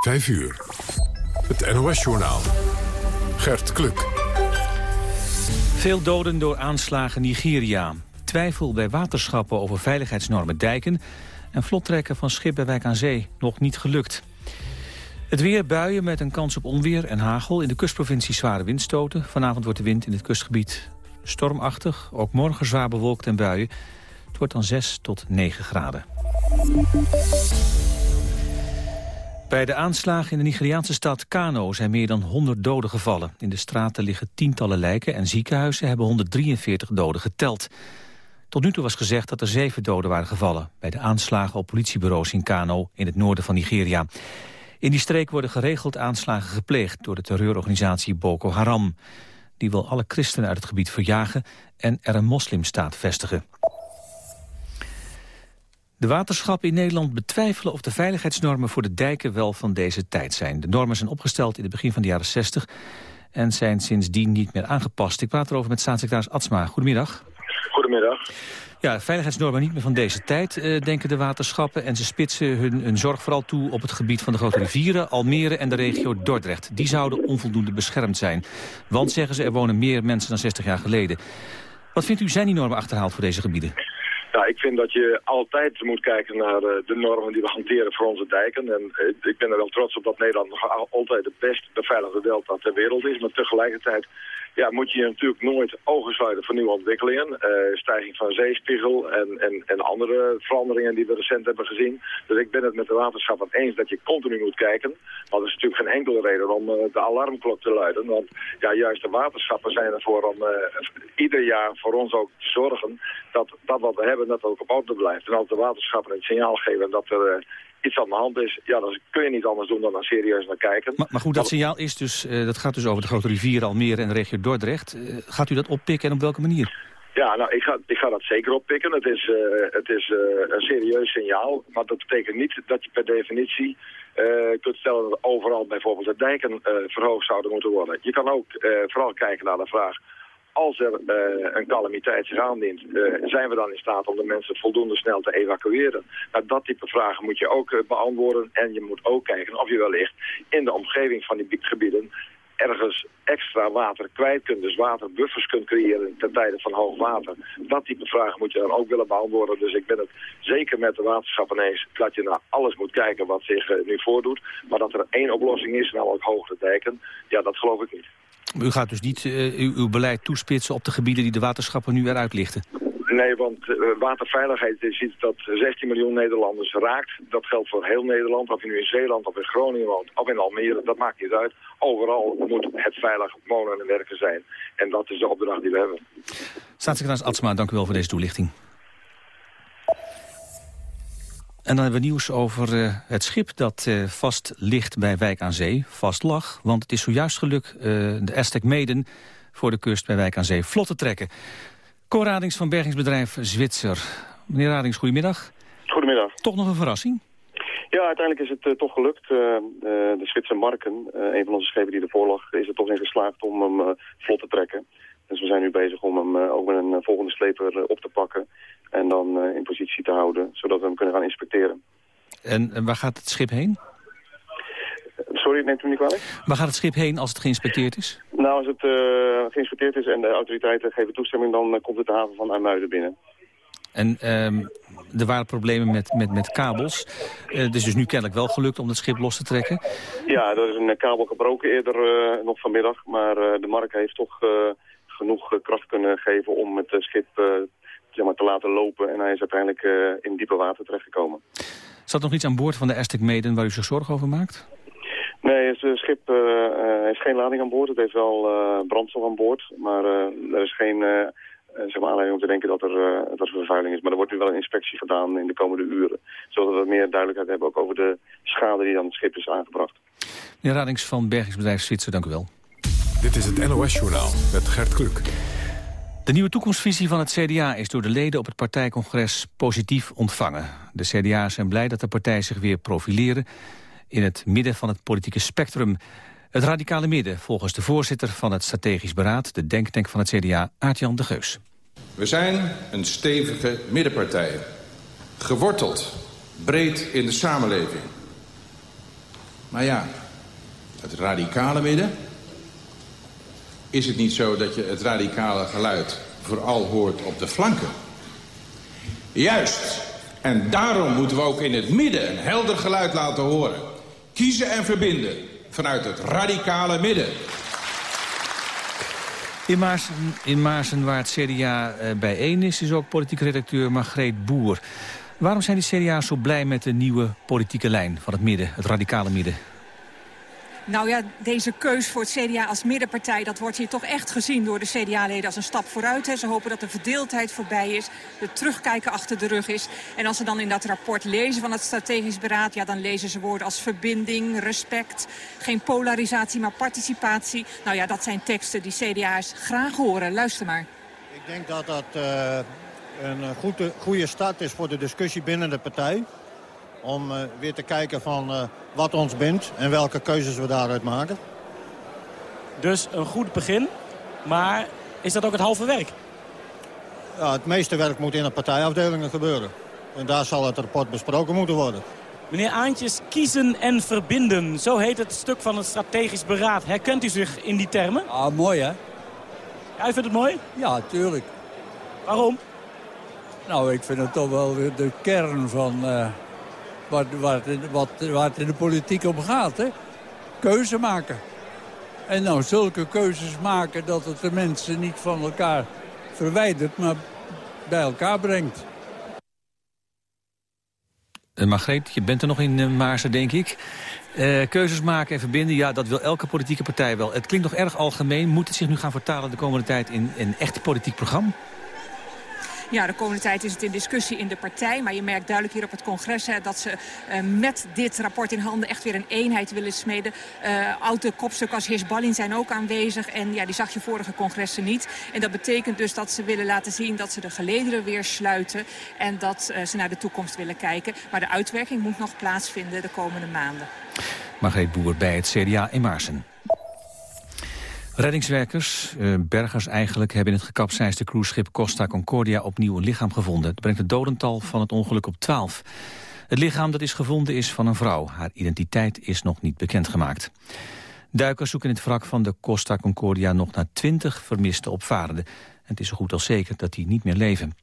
5 uur. Het NOS-journaal. Gert Kluk. Veel doden door aanslagen Nigeria. Twijfel bij waterschappen over veiligheidsnormen dijken... en vlottrekken van schip bij Wijk aan Zee nog niet gelukt. Het weer buien met een kans op onweer en hagel. In de kustprovincie zware windstoten. Vanavond wordt de wind in het kustgebied stormachtig. Ook morgen zwaar bewolkt en buien. Het wordt dan 6 tot 9 graden. Bij de aanslagen in de Nigeriaanse stad Kano zijn meer dan 100 doden gevallen. In de straten liggen tientallen lijken en ziekenhuizen hebben 143 doden geteld. Tot nu toe was gezegd dat er zeven doden waren gevallen... bij de aanslagen op politiebureaus in Kano in het noorden van Nigeria. In die streek worden geregeld aanslagen gepleegd... door de terreurorganisatie Boko Haram. Die wil alle christenen uit het gebied verjagen en er een moslimstaat vestigen. De waterschappen in Nederland betwijfelen of de veiligheidsnormen voor de dijken wel van deze tijd zijn. De normen zijn opgesteld in het begin van de jaren 60 en zijn sindsdien niet meer aangepast. Ik praat erover met staatssecretaris Atsma. Goedemiddag. Goedemiddag. Ja, veiligheidsnormen niet meer van deze tijd, eh, denken de waterschappen. En ze spitsen hun, hun zorg vooral toe op het gebied van de grote rivieren, Almere en de regio Dordrecht. Die zouden onvoldoende beschermd zijn. Want, zeggen ze, er wonen meer mensen dan 60 jaar geleden. Wat vindt u, zijn die normen achterhaald voor deze gebieden? Ja, ik vind dat je altijd moet kijken naar uh, de normen die we hanteren voor onze dijken. En uh, ik ben er wel trots op dat Nederland nog altijd de best beveiligde delta ter wereld is. Maar tegelijkertijd ja, moet je natuurlijk nooit ogen sluiten voor nieuwe ontwikkelingen. Uh, stijging van zeespiegel en, en, en andere veranderingen die we recent hebben gezien. Dus ik ben het met de waterschappen eens dat je continu moet kijken. Maar er is natuurlijk geen enkele reden om uh, de alarmklok te luiden. Want ja, juist de waterschappen zijn ervoor om uh, ieder jaar voor ons ook te zorgen dat dat wat we hebben, dat ook op orde blijft. En als de waterschappen het signaal geven dat er iets aan de hand is, ja, dan kun je niet anders doen dan daar serieus naar kijken. Maar, maar goed, dat signaal is dus, uh, dat gaat dus over de grote rivieren Almere en de regio Dordrecht. Uh, gaat u dat oppikken en op welke manier? Ja, nou, ik ga, ik ga dat zeker oppikken. Het is, uh, het is een serieus signaal, maar dat betekent niet dat je per definitie kunt stellen dat overal bijvoorbeeld de dijken verhoogd zouden moeten worden. Je kan ook vooral kijken naar de vraag als er uh, een calamiteit zich aandient, uh, zijn we dan in staat om de mensen voldoende snel te evacueren? Nou, dat type vragen moet je ook uh, beantwoorden. En je moet ook kijken of je wellicht in de omgeving van die gebieden ergens extra water kwijt kunt. Dus waterbuffers kunt creëren ten tijde van hoog water. Dat type vragen moet je dan ook willen beantwoorden. Dus ik ben het zeker met de waterschappen eens dat je naar alles moet kijken wat zich nu voordoet. Maar dat er één oplossing is, namelijk hoogte dijken, ja, dat geloof ik niet. U gaat dus niet uh, uw, uw, beleid toespitsen op de gebieden die de waterschappen nu eruit lichten? Nee, want uh, waterveiligheid is iets dat 16 miljoen Nederlanders raakt. Dat geldt voor heel Nederland, of je nu in Zeeland of in Groningen woont of in Almere, dat maakt niet uit. Overal moet het veilig wonen en werken zijn. En dat is de opdracht die we hebben. Staatssecretaris Atsma, dank u wel voor deze toelichting. En dan hebben we nieuws over uh, het schip dat uh, vast ligt bij Wijk aan Zee. Vast lag, want het is zojuist gelukt uh, de Aztec Maiden voor de kust bij Wijk aan Zee vlot te trekken. Cor Radings van bergingsbedrijf Zwitser. Meneer Radings, goedemiddag. Goedemiddag. Toch nog een verrassing? Ja, uiteindelijk is het toch gelukt. de Zwitser Marken, een van onze schepen die ervoor lag, is er toch in geslaagd om hem vlot te trekken. Dus we zijn nu bezig om hem ook met een volgende sleper op te pakken. En dan in positie te houden, zodat we hem kunnen gaan inspecteren. En, en waar gaat het schip heen? Sorry, neemt u niet kwalijk? Waar gaat het schip heen als het geïnspecteerd is? Nou, als het uh, geïnspecteerd is en de autoriteiten geven toestemming... dan uh, komt het de haven van IJmuiden binnen. En um, er waren problemen met, met, met kabels. Uh, het is dus nu kennelijk wel gelukt om het schip los te trekken. Ja, er is een kabel gebroken eerder nog vanmiddag. Maar de markt heeft toch genoeg kracht kunnen geven om het schip zeg maar, te laten lopen. En hij is uiteindelijk in diepe water terechtgekomen. Zat nog iets aan boord van de Aztec Maiden waar u zich zorgen over maakt? Nee, het schip uh, heeft geen lading aan boord. Het heeft wel uh, brandstof aan boord. Maar er is geen zeg maar, aanleiding om te denken dat er, dat er vervuiling is. Maar er wordt nu wel een inspectie gedaan in de komende uren. Zodat we meer duidelijkheid hebben ook over de schade die dan het schip is aangebracht. Meneer Radings van Bergingsbedrijf Zwitser, dank u wel. Dit is het NOS-journaal met Gert Kluk. De nieuwe toekomstvisie van het CDA is door de leden op het partijcongres positief ontvangen. De CDA's zijn blij dat de partij zich weer profileren in het midden van het politieke spectrum. Het radicale midden, volgens de voorzitter van het strategisch beraad, de denktank van het CDA, Aartjan de Geus. We zijn een stevige middenpartij, geworteld, breed in de samenleving. Maar ja, het radicale midden... is het niet zo dat je het radicale geluid vooral hoort op de flanken? Juist. En daarom moeten we ook in het midden een helder geluid laten horen. Kiezen en verbinden vanuit het radicale midden. In Maarsen, in Maarsen waar het CDA eh, bijeen is, is ook politiek redacteur Margreet Boer. Waarom zijn die CDA's zo blij met de nieuwe politieke lijn van het midden, het radicale midden? Nou ja, deze keus voor het CDA als middenpartij... dat wordt hier toch echt gezien door de CDA-leden als een stap vooruit. Hè. Ze hopen dat de verdeeldheid voorbij is, de terugkijken achter de rug is. En als ze dan in dat rapport lezen van het strategisch beraad... Ja, dan lezen ze woorden als verbinding, respect, geen polarisatie, maar participatie. Nou ja, dat zijn teksten die CDA's graag horen. Luister maar. Ik denk dat dat uh, een goede, goede start is voor de discussie binnen de partij om uh, weer te kijken van uh, wat ons bindt en welke keuzes we daaruit maken. Dus een goed begin, maar is dat ook het halve werk? Ja, het meeste werk moet in de partijafdelingen gebeuren. En daar zal het rapport besproken moeten worden. Meneer Aantjes, kiezen en verbinden. Zo heet het stuk van het strategisch beraad. Herkent u zich in die termen? Ah, mooi hè? Ja, u vindt het mooi? Ja, tuurlijk. Waarom? Nou, ik vind het toch wel weer de kern van... Uh waar, waar, wat, waar het in de politiek om gaat. Hè? Keuze maken. En nou zulke keuzes maken dat het de mensen niet van elkaar verwijdert, maar bij elkaar brengt. Uh, Margreet, je bent er nog in uh, Maarsen, denk ik. Uh, keuzes maken en verbinden, ja, dat wil elke politieke partij wel. Het klinkt nog erg algemeen. Moet het zich nu gaan vertalen de komende tijd in een echt politiek programma? Ja, de komende tijd is het in discussie in de partij. Maar je merkt duidelijk hier op het congres hè, dat ze uh, met dit rapport in handen echt weer een eenheid willen smeden. Uh, oude kopstukken als Heers Ballin zijn ook aanwezig. En ja, die zag je vorige congressen niet. En dat betekent dus dat ze willen laten zien dat ze de gelederen weer sluiten. En dat uh, ze naar de toekomst willen kijken. Maar de uitwerking moet nog plaatsvinden de komende maanden. Margreet Boer bij het CDA in Maarsen. Reddingswerkers, uh, bergers eigenlijk, hebben in het gekapseisde cruiseschip Costa Concordia opnieuw een lichaam gevonden. Het brengt het dodental van het ongeluk op 12. Het lichaam dat is gevonden is van een vrouw. Haar identiteit is nog niet bekendgemaakt. Duikers zoeken in het wrak van de Costa Concordia nog naar 20 vermiste opvarenden. En het is zo goed als zeker dat die niet meer leven.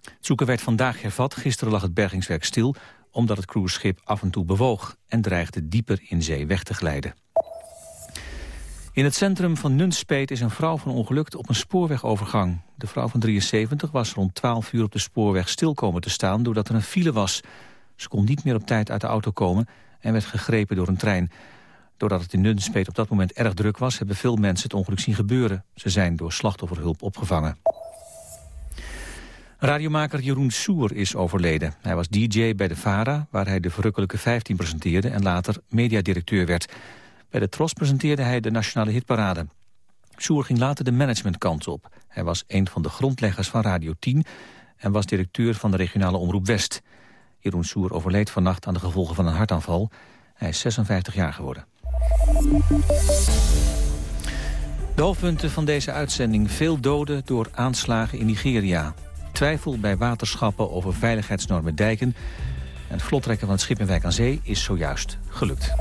Het zoeken werd vandaag hervat. Gisteren lag het bergingswerk stil omdat het cruiseschip af en toe bewoog en dreigde dieper in zee weg te glijden. In het centrum van Nunspeet is een vrouw van ongelukt op een spoorwegovergang. De vrouw van 73 was rond 12 uur op de spoorweg stil komen te staan doordat er een file was. Ze kon niet meer op tijd uit de auto komen en werd gegrepen door een trein. Doordat het in Nunspeet op dat moment erg druk was... hebben veel mensen het ongeluk zien gebeuren. Ze zijn door slachtofferhulp opgevangen. Radiomaker Jeroen Soer is overleden. Hij was DJ bij de VARA, waar hij de verrukkelijke 15 presenteerde... en later mediadirecteur werd... Bij de Tros presenteerde hij de Nationale Hitparade. Soer ging later de managementkant op. Hij was een van de grondleggers van Radio 10 en was directeur van de regionale omroep West. Jeroen Soer overleed vannacht aan de gevolgen van een hartaanval. Hij is 56 jaar geworden. De hoofdpunten van deze uitzending. Veel doden door aanslagen in Nigeria. Twijfel bij waterschappen over veiligheidsnormen dijken. En het vlottrekken van het schip in Wijk aan Zee is zojuist gelukt.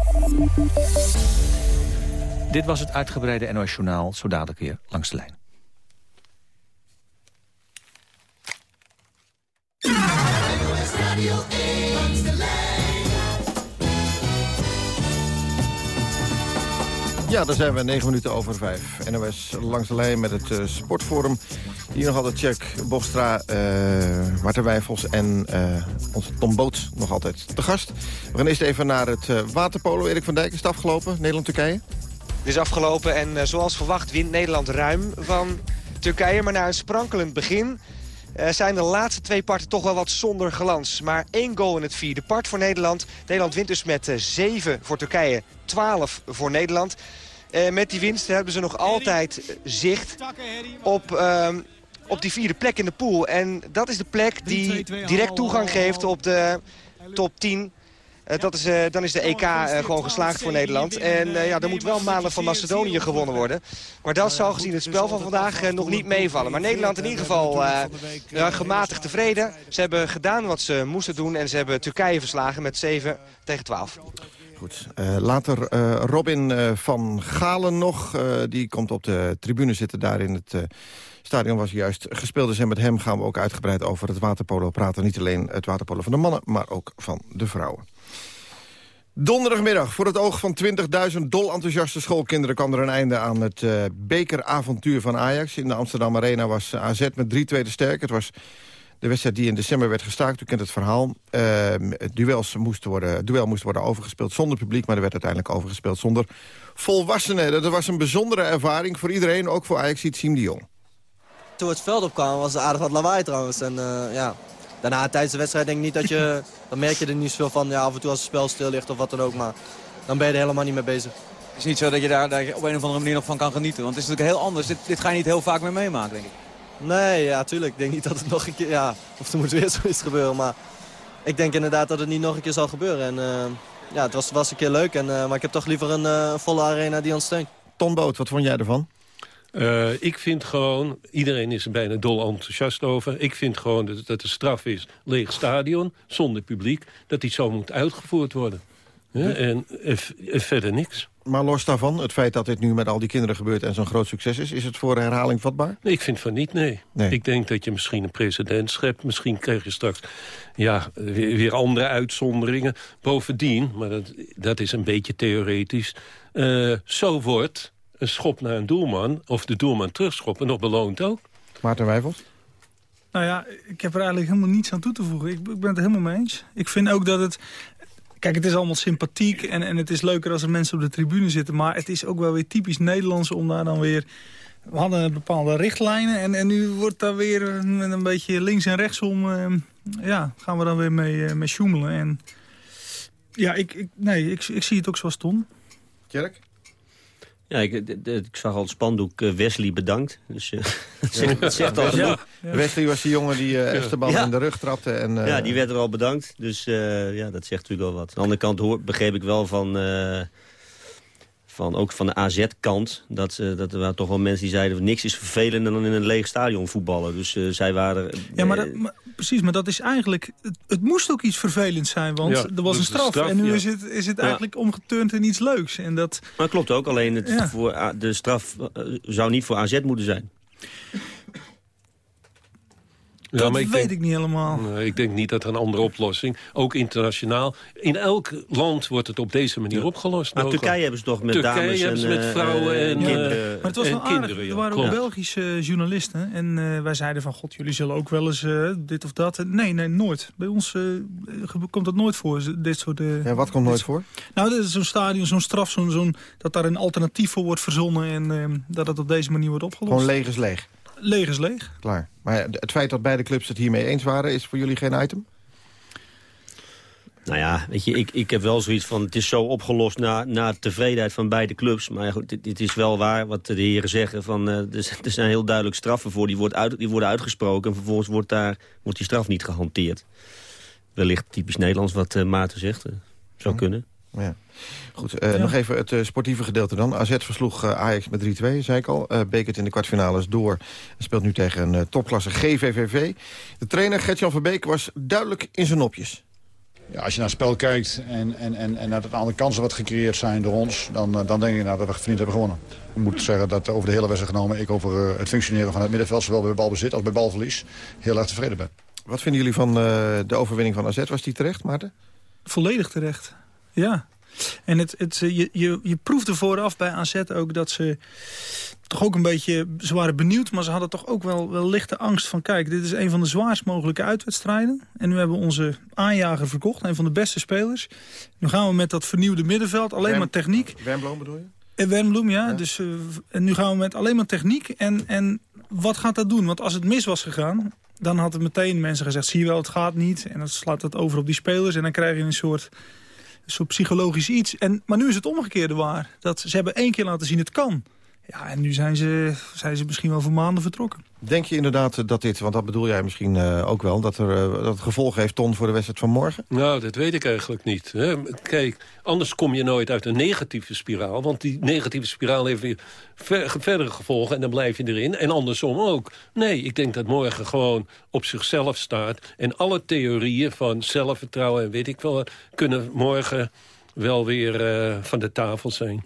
Dit was het uitgebreide NOS Journaal, zo dadelijk weer langs de lijn. Ja, daar zijn we negen minuten over vijf. NOS langs de lijn met het uh, sportforum. Hier nog altijd Jack Bostra, uh, Marten Wijfels en uh, onze Tom Boots nog altijd te gast. We gaan eerst even naar het waterpolo. Erik van Dijk is het afgelopen, Nederland-Turkije. Het is afgelopen en zoals verwacht wint Nederland ruim van Turkije. Maar na een sprankelend begin zijn de laatste twee parten toch wel wat zonder glans. Maar één goal in het vierde part voor Nederland. Nederland wint dus met 7 voor Turkije, 12 voor Nederland. Uh, met die winst hebben ze nog altijd zicht op, uh, op die vierde plek in de pool. En dat is de plek die direct toegang geeft op de top 10. Uh, dat is, uh, dan is de EK uh, gewoon geslaagd voor Nederland. En ja, er moet wel maanden van Macedonië gewonnen worden. Maar dat zal gezien het spel van vandaag nog niet meevallen. Maar Nederland in ieder geval gematigd tevreden. Ze hebben gedaan wat ze moesten doen. En ze hebben Turkije verslagen met 7 tegen 12. Goed. Uh, later uh, Robin uh, van Galen nog. die komt op de tribune zitten daar in het stadion was juist gespeeld is. En met hem gaan we ook uitgebreid over het waterpolo praten. Niet alleen het waterpolo van de mannen, maar ook van de vrouwen. Donderdagmiddag, voor het oog van 20.000 dol enthousiaste schoolkinderen... kwam er een einde aan het uh, bekeravontuur van Ajax. In de Amsterdam Arena was AZ met 3-2 te sterk. Het was de wedstrijd die in december werd gestaakt. U kent het verhaal. Uh, duels moesten worden, duel moest worden overgespeeld zonder publiek... maar er werd uiteindelijk overgespeeld zonder volwassenen. Dat was een bijzondere ervaring voor iedereen, ook voor Ajax Team de. Toen het veld opkwamen was het aardig wat lawaai trouwens. En, uh, ja, daarna tijdens de wedstrijd denk ik niet dat je... dan merk je er niet zoveel van, ja, af en toe als het spel stil ligt of wat dan ook. Maar dan ben je er helemaal niet mee bezig. Het is niet zo dat je daar, daar op een of andere manier nog van kan genieten. Want het is natuurlijk heel anders. Dit, dit ga je niet heel vaak meer meemaken, denk ik. Nee, ja, tuurlijk. Ik denk niet dat het nog een keer... Ja, of er moet weer zoiets gebeuren. Maar ik denk inderdaad dat het niet nog een keer zal gebeuren. En uh, ja, het was, was een keer leuk. En, uh, maar ik heb toch liever een uh, volle arena die ons steunt. Ton Boot, wat vond jij ervan? Uh, ik vind gewoon, iedereen is er bijna dol enthousiast over... ik vind gewoon dat, dat de straf is, leeg stadion, zonder publiek... dat die zo moet uitgevoerd worden. Ja, en, en, verder niks. Maar los daarvan, het feit dat dit nu met al die kinderen gebeurt... en zo'n groot succes is, is het voor herhaling vatbaar? Nee, ik vind van niet, nee. nee. Ik denk dat je misschien een president schept. Misschien krijg je straks ja, weer, weer andere uitzonderingen. Bovendien, maar dat, dat is een beetje theoretisch... Uh, zo wordt een schop naar een doelman... of de doelman terugschoppen nog beloond ook. Maarten Wijfels? Nou ja, ik heb er eigenlijk helemaal niets aan toe te voegen. Ik, ik ben het er helemaal mee eens. Ik vind ook dat het... Kijk, het is allemaal sympathiek en, en het is leuker als er mensen op de tribune zitten. Maar het is ook wel weer typisch Nederlands om daar dan weer... We hadden bepaalde richtlijnen en, en nu wordt daar weer met een beetje links en rechtsom... Uh, ja, gaan we dan weer mee, uh, mee sjoemelen. En ja, ik, ik, nee, ik, ik zie het ook zoals Tom. Tjerk? Ja, ik, ik, zag al het spandoek uh, Wesley bedankt. Dus uh, het zegt al ja. Wesley was die jongen die uh, Esteban ja. in de rug trapte. En, ja, die werd er al bedankt. Dus ja, dat zegt natuurlijk wel wat. Aan de andere kant hoor, begreep ik wel van... van ook van de AZ-kant, dat, dat er waren toch wel mensen die zeiden... niks is vervelender dan in een leeg stadion voetballen. Dus zij waren... Ja, maar, dat, maar, precies, maar dat is eigenlijk... Het, het, moest ook iets vervelends zijn, want ja, er was een straf. straf. en nu ja. is het, is het eigenlijk omgeturnd in iets leuks. En dat... Maar klopt ook, alleen het voor, de straf uh, zou niet voor AZ moeten zijn. Ja, dat weet ik, denk, ik niet helemaal. Nee, ik denk niet dat er een andere oplossing, ook internationaal... in elk land wordt het op deze manier ja. opgelost. Maar Turkije hebben ze toch met Turkije dames hebben ze met vrouwen en, ja. kinderen. Maar het was wel aardig. Kinderen, er waren ook Belgische journalisten. En uh, wij zeiden van, god, jullie zullen ook wel eens uh, dit of dat. Nee, nee, nooit. Bij ons uh, komt dat nooit voor, dit soort... ja, wat komt nooit voor? Nou, zo'n stadion, zo'n straf, zo'n zo dat daar een alternatief voor wordt verzonnen... en dat het op deze manier wordt opgelost. Gewoon leeg is leeg? Leeg is leeg. Klaar. Maar het feit dat beide clubs het hiermee eens waren... is voor jullie geen item? Nou ja, weet je, ik, ik heb wel zoiets van... het is zo opgelost na, na tevredenheid van beide clubs. Maar goed, dit, dit is wel waar wat de heren zeggen. Van, uh, er, er zijn heel duidelijk straffen voor. Die, wordt uit, die worden uitgesproken en vervolgens wordt, daar, wordt die straf niet gehanteerd. Wellicht typisch Nederlands wat uh, Maarten zegt. Uh, zou kunnen. Ja. Goed, uh, ja. nog even het uh, sportieve gedeelte dan. AZ versloeg uh, Ajax met 3-2, zei ik al. Bekert in de kwartfinales door. Speelt nu tegen een topklasse GVVV. De trainer Gertjan Verbeek was duidelijk in zijn nopjes. Ja, als je naar het spel kijkt en, en, en, en naar het aantal kansen wat gecreëerd zijn door ons... dan, dan denk ik nou, dat we verdiend hebben gewonnen. Ik moet zeggen dat over de hele wedstrijd genomen... ik over het functioneren van het middenveld, zowel bij balbezit als bij balverlies... heel erg tevreden ben. Wat vinden jullie van de overwinning van AZ? Was die terecht, Maarten? Volledig terecht, ja. En het, het, je, je, je proefde vooraf bij AZ ook dat ze toch ook een beetje... Ze waren benieuwd, maar ze hadden toch ook wel, wel lichte angst van... kijk, dit is een van de zwaarst mogelijke uitwedstrijden. En nu hebben we onze aanjager verkocht, een van de beste spelers. Nu gaan we met dat vernieuwde middenveld, alleen Wem, maar techniek. Wernbloem bedoel je? En Wernbloem, ja. ja. Dus, uh, en nu gaan we met alleen maar techniek. En, en wat gaat dat doen? Want als het mis was gegaan, dan hadden meteen mensen gezegd... zie je wel, het gaat niet. En dan slaat het over op die spelers. En dan krijg je een soort soort psychologisch iets. En, maar nu is het omgekeerde waar. Dat, ze hebben één keer laten zien het kan. Ja, en nu zijn ze, zijn ze misschien wel voor maanden vertrokken. Denk je inderdaad dat dit, want dat bedoel jij misschien uh, ook wel... Dat, er, uh, dat het gevolg heeft, Ton, voor de wedstrijd van morgen? Nou, dat weet ik eigenlijk niet. Hè. Kijk, anders kom je nooit uit een negatieve spiraal. Want die negatieve spiraal heeft weer ver, verdere gevolgen en dan blijf je erin. En andersom ook. Nee, ik denk dat morgen gewoon op zichzelf staat. En alle theorieën van zelfvertrouwen en weet ik wel... kunnen morgen wel weer eh, van de tafel zijn.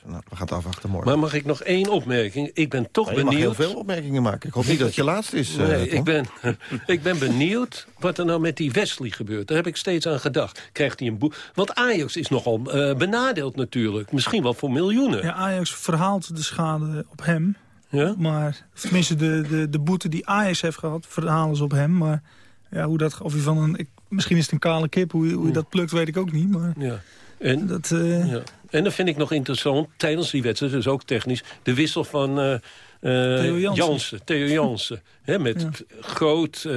Goed, nou, we gaan het afwachten morgen. Maar mag ik nog één opmerking? Ik ben toch je benieuwd... mag heel veel opmerkingen maken. Ik hoop niet dat het je laatste is, eh, Nee, ik, ben, ik ben benieuwd wat er nou met die Wesley gebeurt. Daar heb ik steeds aan gedacht. Krijgt hij een boek? Want Ajax is nogal eh, benadeeld natuurlijk. Misschien wel voor miljoenen. Ja, Ajax verhaalt de schade op hem. Ja? Maar, tenminste, de, de, de boete die Ajax heeft gehad, verhalen ze op hem. Maar ja, hoe dat, of hij van een, ik, misschien is het een kale kip, hoe, hoe je dat plukt, weet ik ook niet. Maar Ja. En, dat, eh, ja. en dan vind ik nog interessant, tijdens die wedstrijd, dus ook technisch... de wissel van eh, Theo Jansen. Jansen, Theo Jansen. Met Ja. groot,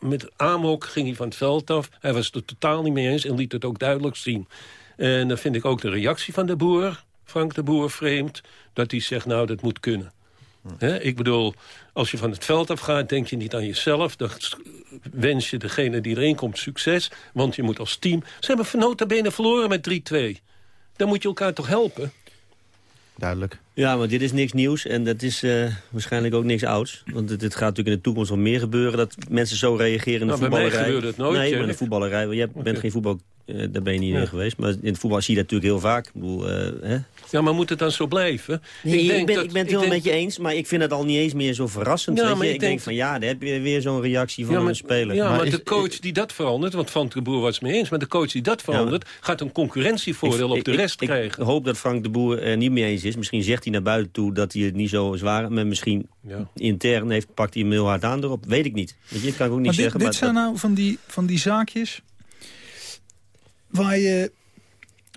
met amok ging hij van het veld af. Hij was het er totaal niet mee eens en liet het ook duidelijk zien. En dan vind ik ook de reactie van de boer, Frank de Boer, vreemd... dat hij zegt, nou, dat moet kunnen. Hè, ik bedoel, als je van het veld afgaat, denk je niet aan jezelf. Dan wens je degene die erin komt succes. Want je moet als team... Ze hebben van nota bene verloren met 3-2. Dan moet je elkaar toch helpen? Duidelijk. Ja, maar dit is niks nieuws en dat is eh, waarschijnlijk ook niks ouds. Want het, het gaat natuurlijk in de toekomst wel meer gebeuren... dat mensen zo reageren in de Nou, bij mij voetballerij. gebeurde het nooit, Nee, maar in de voetballerij... want Jij bent geen voetbal... eh, daar ben je niet Ja. in geweest. Maar in het voetbal zie je dat natuurlijk heel vaak. Ik bedoel, eh, hè? Ja, maar moet het dan zo blijven? Nee, ik, denk ben, dat- ik ben het wel denk- met je eens, maar ik vind het al niet eens meer zo verrassend. Ja, weet maar je? ik Ik, denk- denk van ja, daar heb je weer zo'n reactie van Ja, maar, een speler. ja, maar, is- de coach die dat verandert, want Frank de Boer was het mee eens... maar de coach die dat verandert, gaat een concurrentievoordeel op de rest ik, krijgen. Ik hoop dat Frank de Boer er niet mee eens is. Misschien zegt hij naar buiten toe dat hij het niet zo zwaar... maar misschien Ja. intern heeft, pakt hij hem heel hard aan erop. Weet ik niet. Weet je, kan ik ook niet maar dit, zeggen. dit maar zijn dat- nou van die, van die zaakjes waar je,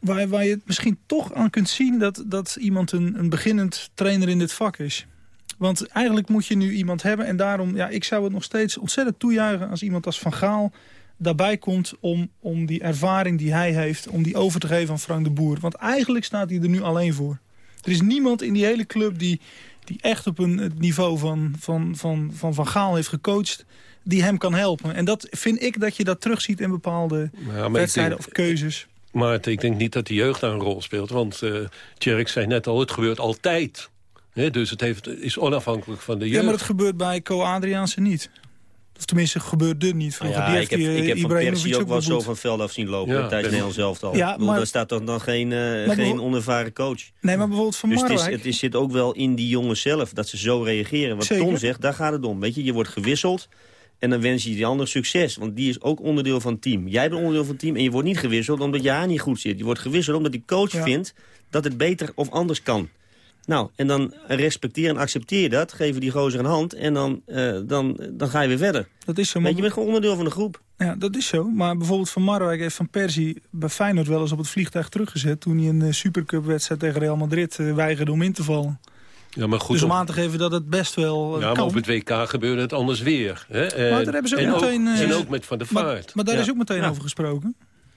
waar, waar je misschien toch aan kunt zien dat, dat iemand een, een beginnend trainer in dit vak is. Want eigenlijk moet je nu iemand hebben en daarom, ja, ik zou het nog steeds ontzettend toejuichen als iemand als Van Gaal daarbij komt om, om die ervaring die hij heeft, om die over te geven aan Frank de Boer. Want eigenlijk staat hij er nu alleen voor. Er is niemand in die hele club die, die echt op een, het niveau van Van, van, van, van Gaal heeft gecoacht die hem kan helpen. En dat vind ik dat je dat terugziet in bepaalde Ja, wedstrijden denk- of keuzes. Maar het- ik denk niet dat de jeugd daar een rol speelt. Want eh Tjerk zei net al, het gebeurt altijd. Hè, dus het heeft, is onafhankelijk van de jeugd. Ja, maar dat gebeurt bij Co Adriaanse niet. Of tenminste, gebeurde niet. Nou Vroeger. ja, die ik heb, heeft die, ik heb van Ibrahimovic Persie ook wel zo van veld af zien lopen Ja, tijdens Nederland zelf al. Ja, maar- daar staat toch dan geen, eh, geen onervaren coach. Nee, maar bijvoorbeeld Van Dus het, is, Marwijk. het is- zit ook wel in die jongens zelf, dat ze zo reageren. Wat Zeker. Tom zegt, daar gaat het om. Weet je, je wordt gewisseld en dan wens je die ander succes. Want die is ook onderdeel van het team. Jij bent onderdeel van het team en je wordt niet gewisseld omdat je haar niet goed zit. Je wordt gewisseld omdat die coach Ja. vindt dat het beter of anders kan. Nou, en dan respecteer en accepteer dat. Geven die gozer een hand en dan, eh, dan, dan ga je weer verder. Dat is zo. Maar, je, je bent gewoon onderdeel van de groep. ja, dat is zo. Maar bijvoorbeeld Van Marwijk heeft Van Persie bij Feyenoord wel eens op het vliegtuig teruggezet... toen hij een eh, Supercup-wedstrijd tegen Real Madrid eh, weigerde om in te vallen. Ja, maar goed, dus om aan te geven dat het best wel eh, ja, maar kan. op het WK gebeurde het anders weer. Hè? En, Maar daar hebben ze ook en meteen, eh, en ook met Van der Vaart. maar daar Ja. is ook meteen Ja. over gesproken.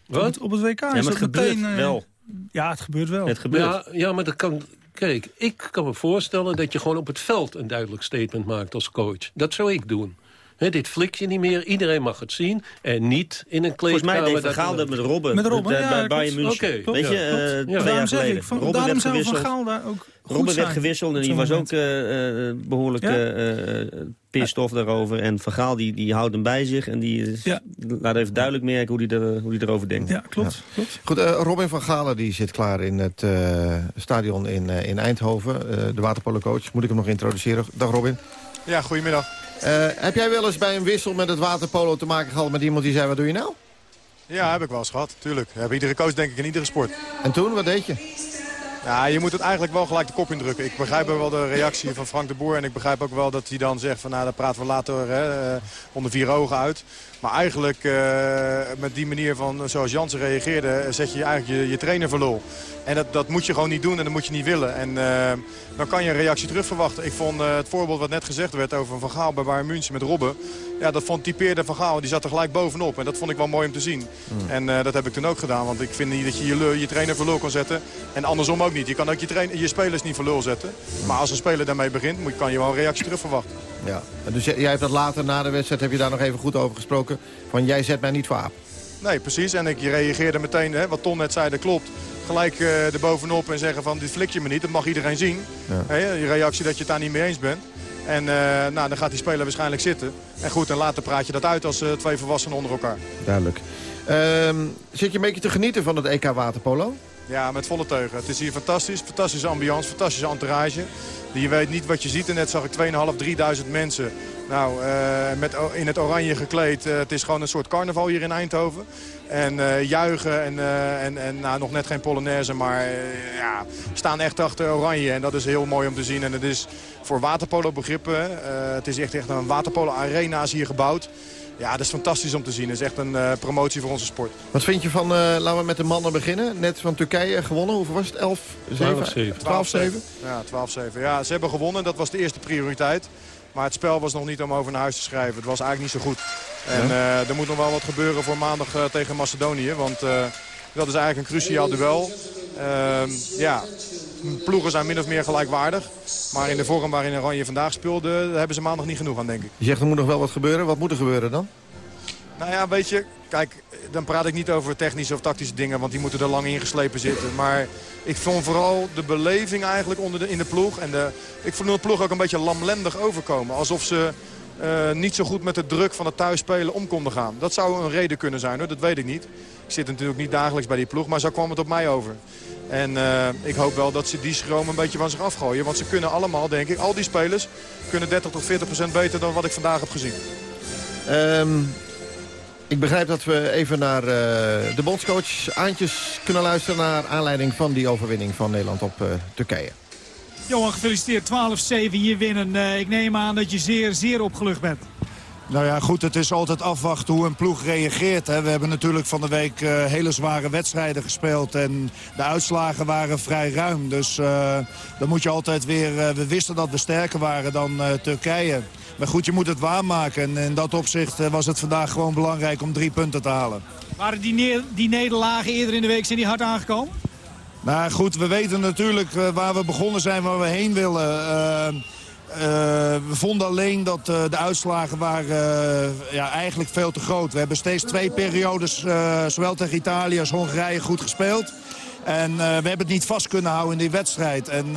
Op Wat? het, op het WK Ja, is maar het gebeurt meteen... eh, wel. Ja, het gebeurt wel. Het gebeurt. Ja, ja, maar dat kan... Kijk, ik kan me voorstellen dat je gewoon op het veld een duidelijk statement maakt als coach. Dat zou ik doen. Hè, dit flik je niet meer, iedereen mag het zien. En niet in een Volgens kleedkamer... mij deed Gaal dat met Robben. Met Robben, bij- ja, bij klopt. Bayern München. Oké, Weet je, eh, Ja. twee daarom jaar zeg geleden. ik, van, Robben daarom werd zou Van gewisseld. Gaal daar ook goed Robben werd gewisseld en die was moment. ook eh, eh, behoorlijk Ja. eh, eh, daarover. En Van Gaal die, die houdt hem bij zich en die is- Ja. laat even duidelijk merken hoe hij er, hoe die erover denkt. Ja, klopt. klopt. Goed, eh, Robin van Galen die zit klaar in het eh, stadion in, eh, in Eindhoven. eh, de waterpolocoach. Moet ik hem nog introduceren? Dag Robin. Ja, goedemiddag. Eh, heb jij wel eens bij een wissel met het waterpolo te maken gehad met iemand die zei... wat doe je nou? Ja, heb ik wel eens gehad, tuurlijk. Heb iedere coach denk ik in iedere sport. En toen, wat deed je? Ja, je moet het eigenlijk wel gelijk de kop indrukken. Ik begrijp wel de reactie van Frank de Boer. En ik begrijp ook wel dat hij dan zegt van nou, daar praten we later hè, eh, onder vier ogen uit. Maar eigenlijk eh, met die manier van zoals Jansen reageerde, zet je eigenlijk je, je trainer voor lul. En dat, dat moet je gewoon niet doen en dat moet je niet willen. En eh, dan kan je een reactie terug verwachten. Ik vond eh, het voorbeeld wat net gezegd werd over Van Gaal bij Bayern München met Robben. Ja, dat vond typeerde Van Gaal. Die zat er gelijk bovenop. En dat vond ik wel mooi om te zien. En eh, dat heb ik toen ook gedaan. Want ik vind niet dat je je, je trainer voor lul kan zetten. En andersom ook niet. Je kan ook je, je spelers niet voor lul zetten. Maar als een speler daarmee begint, moet, kan je wel een reactie terug verwachten. Ja. Dus jij jij hebt dat later na de wedstrijd, heb je daar nog even goed over gesproken. Van jij zet mij niet voor aap. Nee, precies. En ik reageerde meteen, hè, wat Ton net zei, dat klopt. Gelijk eh erbovenop en zeggen van dit flik je me niet. Dat mag iedereen zien. Ja. Je reactie dat je het daar niet mee eens bent. En eh, nou, dan gaat die speler waarschijnlijk zitten. En goed, en later praat je dat uit als eh, twee volwassenen onder elkaar. Duidelijk. Ehm, zit je een beetje te genieten van het EK Waterpolo? Ja, met volle teugen. Het is hier fantastisch. Fantastische ambiance, fantastische entourage. Je weet niet wat je ziet. En net zag ik 2.500, 3.000 mensen nou, uh, met, in het oranje gekleed. Uh, het is gewoon een soort carnaval hier in Eindhoven. En uh, juichen en, en, en nou, nog net geen Polonaise, maar ja, staan echt achter oranje. En dat is heel mooi om te zien. En het is voor waterpolo begrippen. het is echt, echt een waterpolo arena is hier gebouwd. Ja, dat is fantastisch om te zien. Het is echt een uh, promotie voor onze sport. Wat vind je van, uh, laten we met de mannen beginnen. Net van Turkije gewonnen. Hoeveel was het? 11, 7? 12, 7? Ja, 12, 7. Ja, ze hebben gewonnen. Dat was de eerste prioriteit. Maar het spel was nog niet om over naar huis te schrijven. Het was eigenlijk niet zo goed. En uh, er moet nog wel wat gebeuren voor maandag tegen Macedonië. Want dat is eigenlijk een cruciaal duel. Ehm, ja, ploegen zijn min of meer gelijkwaardig. Maar in de vorm waarin Oranje vandaag speelde, hebben ze maandag niet genoeg aan, denk ik. Je zegt er moet nog wel wat gebeuren. Wat moet er gebeuren dan? Nou ja, weet je, kijk, dan praat ik niet over technische of tactische dingen, want die moeten er lang ingeslepen zitten. Maar ik vond vooral de beleving eigenlijk onder de, in de ploeg. En de, ik vond de ploeg ook een beetje lamlendig overkomen. Alsof ze uh, niet zo goed met de druk van het thuisspelen om konden gaan. Dat zou een reden kunnen zijn, hoor. dat weet ik niet. Ik zit natuurlijk niet dagelijks bij die ploeg, maar zo kwam het op mij over. En uh, ik hoop wel dat ze die schroom een beetje van zich afgooien. Want ze kunnen allemaal, denk ik, al die spelers... kunnen 30 tot 40 procent beter dan wat ik vandaag heb gezien. Um, ik begrijp dat we even naar uh, de bondscoach Aantjes kunnen luisteren... naar aanleiding van die overwinning van Nederland op uh, Turkije. Johan, gefeliciteerd. 12-7 hier winnen. Uh, ik neem aan dat je zeer, zeer opgelucht bent. Nou ja, goed, het is altijd afwachten hoe een ploeg reageert. Hè. We hebben natuurlijk van de week uh, hele zware wedstrijden gespeeld. En de uitslagen waren vrij ruim. Dus uh, dan moet je altijd weer... Uh, we wisten dat we sterker waren dan Turkije. Maar goed, je moet het waarmaken. En in dat opzicht was het vandaag gewoon belangrijk om drie punten te halen. Waren die, ne die nederlagen eerder in de week zijn die hard aangekomen? Nou goed, we weten natuurlijk waar we begonnen zijn, waar we heen willen. Uh, we vonden alleen dat uh, de uitslagen waren uh, ja, eigenlijk veel te groot. We hebben steeds twee periodes, zowel tegen Italië als Hongarije, goed gespeeld. En we hebben het niet vast kunnen houden in die wedstrijd. En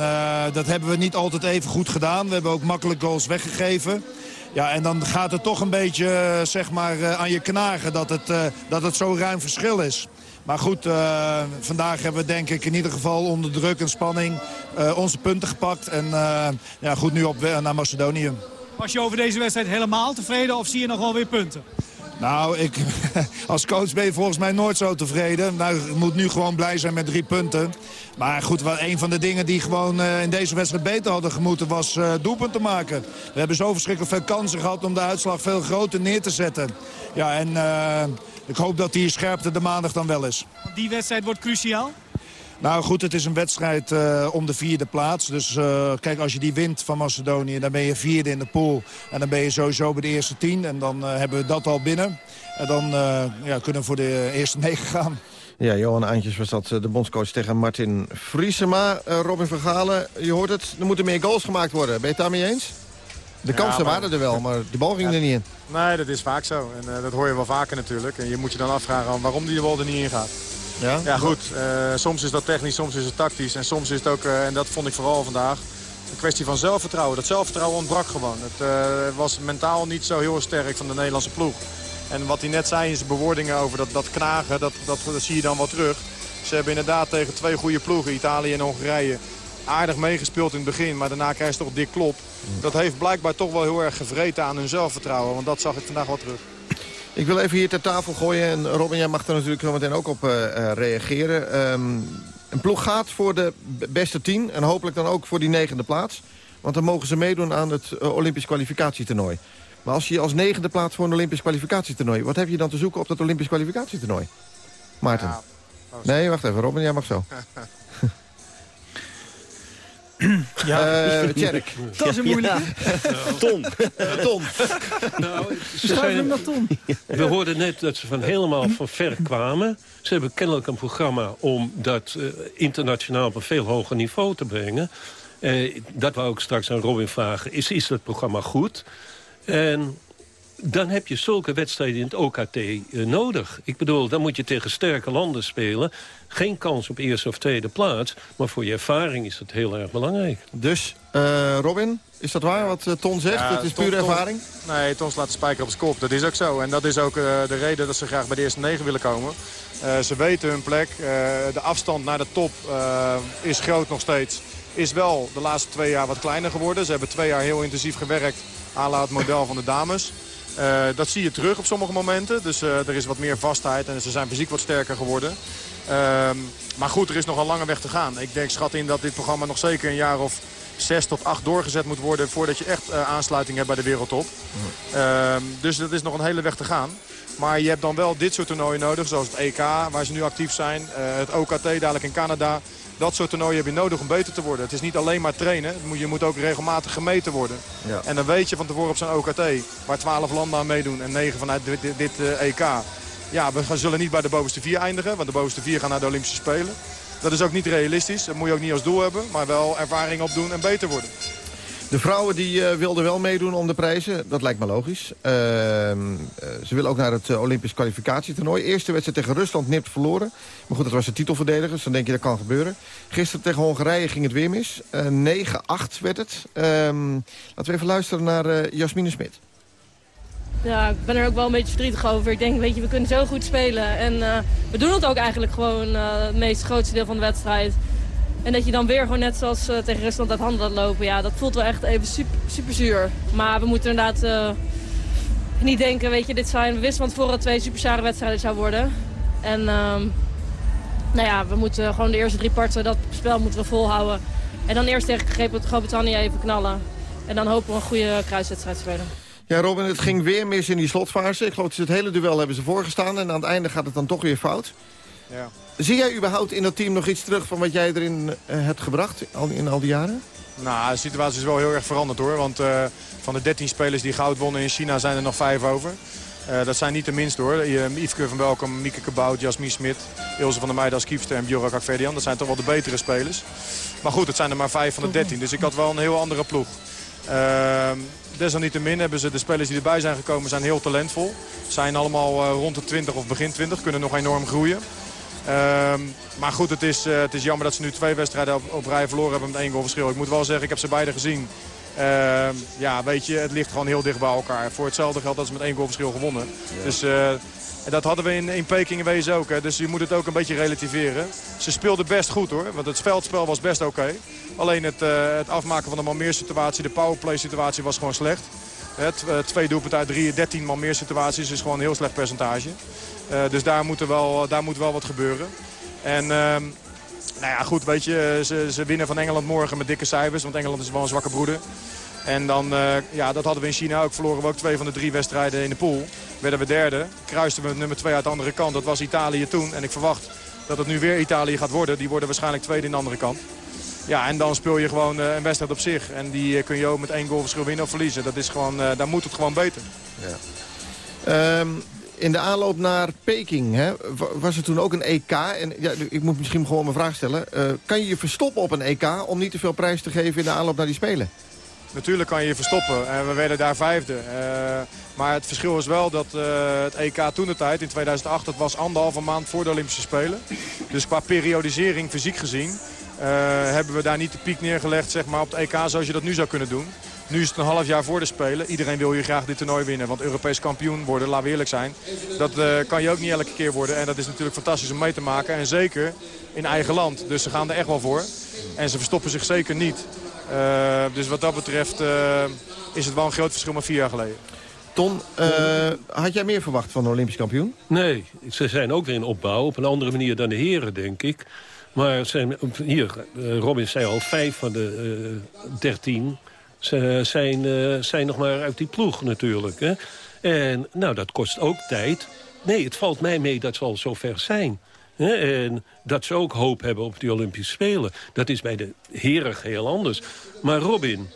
dat hebben we niet altijd even goed gedaan. We hebben ook makkelijk goals weggegeven. Ja, en dan gaat het toch een beetje zeg maar, aan je knagen dat het, dat het zo'n ruim verschil is. Maar goed, uh, vandaag hebben we denk ik in ieder geval onder druk en spanning uh, onze punten gepakt. En uh, ja, goed nu op naar Macedonië. Was je over deze wedstrijd helemaal tevreden of zie je nog wel weer punten? Nou, ik, als coach ben je volgens mij nooit zo tevreden. Nou, ik moet nu gewoon blij zijn met drie punten. Maar goed, een van de dingen die gewoon in deze wedstrijd beter hadden gemoeten... was uh, doelpunten maken. We hebben zo verschrikkelijk veel kansen gehad om de uitslag veel groter neer te zetten. Ja, en uh, ik hoop dat die scherpte de maandag dan wel is. Die wedstrijd wordt cruciaal? Nou goed, het is een wedstrijd uh, om de vierde plaats. Dus uh, kijk, als je die wint van Macedonië, dan ben je vierde in de pool. En dan ben je sowieso bij de eerste tien. En dan uh, hebben we dat al binnen. En dan ja, kunnen we voor de eerste negen gaan. Ja, Johan Aantjes was dat de bondscoach tegen Martin Vriesema. Robin Vergalen, je hoort het, er moeten meer goals gemaakt worden. Ben je het daarmee eens? De kansen ja, waren er wel, maar de bal ging ja, er niet in. Nee, dat is vaak zo. En uh, dat hoor je wel vaker natuurlijk. En je moet je dan afvragen waarom die bal er niet in gaat. Ja, ja goed. Uh, soms is dat technisch, soms is het tactisch. En soms is het ook, uh, en dat vond ik vooral vandaag, een kwestie van zelfvertrouwen. Dat zelfvertrouwen ontbrak gewoon. Het was mentaal niet zo heel sterk van de Nederlandse ploeg. En wat hij net zei in zijn bewoordingen over dat, dat knagen, dat, dat, dat zie je dan wel terug. Ze hebben inderdaad tegen twee goede ploegen, Italië en Hongarije, aardig meegespeeld in het begin. Maar daarna krijg je toch dik klop. Dat heeft blijkbaar toch wel heel erg gevreten aan hun zelfvertrouwen. Want dat zag ik vandaag wel terug. Ik wil even hier ter tafel gooien. En Robin, jij mag er natuurlijk zo meteen ook op uh, reageren. Um, een ploeg gaat voor de beste tien. En hopelijk dan ook voor die negende plaats. Want dan mogen ze meedoen aan het uh, Olympisch kwalificatietoernooi. Maar als je als negende plaats voor een Olympisch kwalificatietoernooi... wat heb je dan te zoeken op dat Olympisch kwalificatietoernooi? Maarten? Ja, nee, wacht even. Robin, jij mag zo. Ja, uh, Tjerk. Dat is een moeilijke. Ja. Tom. Tom. Nou, Tom. We hoorden net dat ze van helemaal van ver kwamen. Ze hebben kennelijk een programma om dat uh, internationaal op een veel hoger niveau te brengen. Uh, dat wou ik straks aan Robin vragen. Is, is dat programma goed? En dan heb je zulke wedstrijden in het OKT uh, nodig. Ik bedoel, dan moet je tegen sterke landen spelen. Geen kans op eerste of tweede plaats. Maar voor je ervaring is dat heel erg belangrijk. Dus, uh, Robin, is dat waar wat Ton zegt? Ja, het is pure ervaring? nee, Ton slaat de spijker op zijn kop. Dat is ook zo. En dat is ook uh, de reden dat ze graag bij de eerste negen willen komen. Uh, ze weten hun plek. de afstand naar de top is groot nog steeds. Is wel de laatste twee jaar wat kleiner geworden. Ze hebben twee jaar heel intensief gewerkt aan het model van de dames. Uh, dat zie je terug op sommige momenten. Dus uh, er is wat meer vastheid en ze zijn fysiek wat sterker geworden. Uh, maar goed, er is nog een lange weg te gaan. Ik denk, schat in dat dit programma nog zeker een jaar of zes tot acht doorgezet moet worden... voordat je echt aansluiting hebt bij de wereldtop. Ehm, dus dat is nog een hele weg te gaan. Maar je hebt dan wel dit soort toernooien nodig, zoals het EK, waar ze nu actief zijn. het OKT dadelijk in Canada. Dat soort toernooien heb je nodig om beter te worden. Het is niet alleen maar trainen. Je moet ook regelmatig gemeten worden. Ja. En dan weet je van tevoren op zo'n OKT, waar 12 landen aan meedoen en 9 vanuit dit, dit, dit uh, EK. Ja, we zullen niet bij de bovenste vier eindigen, want de bovenste vier gaan naar de Olympische Spelen. Dat is ook niet realistisch. Dat moet je ook niet als doel hebben, maar wel ervaring opdoen en beter worden. De vrouwen die uh, wilden wel meedoen om de prijzen. Dat lijkt me logisch. Uh, uh, ze willen ook naar het eh, Olympisch kwalificatietoernooi. Eerste wedstrijd tegen Rusland nipt verloren. Maar goed, dat was de titelverdediger, dus dan denk je dat kan gebeuren. Gisteren tegen Hongarije ging het weer mis. 9-8 werd het. Ehm, laten we even luisteren naar Jasmine Smit. Ja, ik ben er ook wel een beetje verdrietig over. Ik denk, weet je, we kunnen zo goed spelen. En we doen het ook eigenlijk gewoon het meest grootste deel van de wedstrijd. En dat je dan weer gewoon net zoals uh, tegen Rusland uit handen laat lopen. Ja, dat voelt wel echt even super, super zuur. Maar we moeten inderdaad uh, niet denken, weet je, dit zijn... We wisten van tevoren dat twee super zware wedstrijden zou worden. En uh, nou ja, we moeten gewoon de eerste drie parten, dat spel moeten we volhouden. En dan eerst tegen Groot-Brittannië even knallen. En dan hopen we een goede kruiswedstrijd te spelen. Ja, Robin, het ging weer mis in die slotfase. Ik geloof dat het hele duel hebben ze voorgestaan. En aan het einde gaat het dan toch weer fout. Ja. Zie jij überhaupt in dat team nog iets terug van wat jij erin uh, hebt gebracht in al die jaren? Nou, de situatie is wel heel erg veranderd hoor. Want uh, van de 13 spelers die goud wonnen in China zijn er nog vijf over. Uh, dat zijn niet de minst hoor. Yveske van Welkom, Mieke Kabout, Jasmine Smit, Ilse van der Meijden als kiepster en Björk Akverdian. Dat zijn toch wel de betere spelers. Maar goed, het zijn er maar vijf van de 13. Dus ik had wel een heel andere ploeg. Uh, desalniettemin hebben ze de spelers die erbij zijn gekomen zijn heel talentvol. Zijn allemaal rond de 20 of begin 20, kunnen nog enorm groeien. Um, maar goed, het is, uh, het is jammer dat ze nu twee wedstrijden op, op rij verloren hebben met één goal verschil. Ik moet wel zeggen, ik heb ze beide gezien. Uh, ja, weet je, het ligt gewoon heel dicht bij elkaar. Voor hetzelfde geld dat ze met één goal verschil gewonnen. Ja. Dus uh, dat hadden we in, in Peking in wezen ook. Hè. Dus je moet het ook een beetje relativeren. Ze speelden best goed hoor, want het veldspel was best oké. Okay. Alleen het, uh, het afmaken van de man meer situatie, de powerplay situatie was gewoon slecht. Het, twee doelpunten uit drie, 13 man meer situaties is gewoon een heel slecht percentage. Uh, dus daar moet, er wel, daar moet wel wat gebeuren. En uh, nou ja, goed, weet je, ze, ze, winnen van Engeland morgen met dikke cijfers. Want Engeland is wel een zwakke broeder. En dan, uh, ja, dat hadden we in China ook. Verloren we ook twee van de drie wedstrijden in de pool. Werden we derde. Kruisten we nummer twee uit de andere kant. Dat was Italië toen. En ik verwacht dat het nu weer Italië gaat worden. Die worden waarschijnlijk tweede in de andere kant. Ja, en dan speel je gewoon uh, een wedstrijd op zich. En die kun je ook met één goal verschil winnen of verliezen. Dat is gewoon, daar moet het gewoon beter. Ja. Um, in de aanloop naar Peking hè, was er toen ook een EK. En ja, ik moet misschien gewoon mijn vraag stellen. Uh, kan je je verstoppen op een EK om niet te veel prijs te geven in de aanloop naar die Spelen? Natuurlijk kan je je verstoppen. En we werden daar vijfde. Uh, maar het verschil is wel dat uh, het EK toen de tijd, in 2008, dat was anderhalve maand voor de Olympische Spelen. Dus qua periodisering, fysiek gezien, hebben we daar niet de piek neergelegd zeg maar, op het EK zoals je dat nu zou kunnen doen. Nu is het een half jaar voor de Spelen. Iedereen wil je graag dit toernooi winnen. Want Europees kampioen worden, laten we eerlijk zijn. Dat uh, kan je ook niet elke keer worden. En dat is natuurlijk fantastisch om mee te maken. En zeker in eigen land. Dus ze gaan er echt wel voor. En ze verstoppen zich zeker niet. Uh, dus wat dat betreft uh, is het wel een groot verschil met vier jaar geleden. Ton, had jij meer verwacht van de Olympisch kampioen? Nee, ze zijn ook weer in opbouw. Op een andere manier dan de heren, denk ik. Maar zijn, hier, Robin zei al, vijf van de dertien ze zijn, uh, zijn nog maar uit die ploeg natuurlijk. Hè? En nou, dat kost ook tijd. Nee, het valt mij mee dat ze al zover zijn. Hè? En dat ze ook hoop hebben op die Olympische Spelen. Dat is bij de heren heel anders. Maar Robin,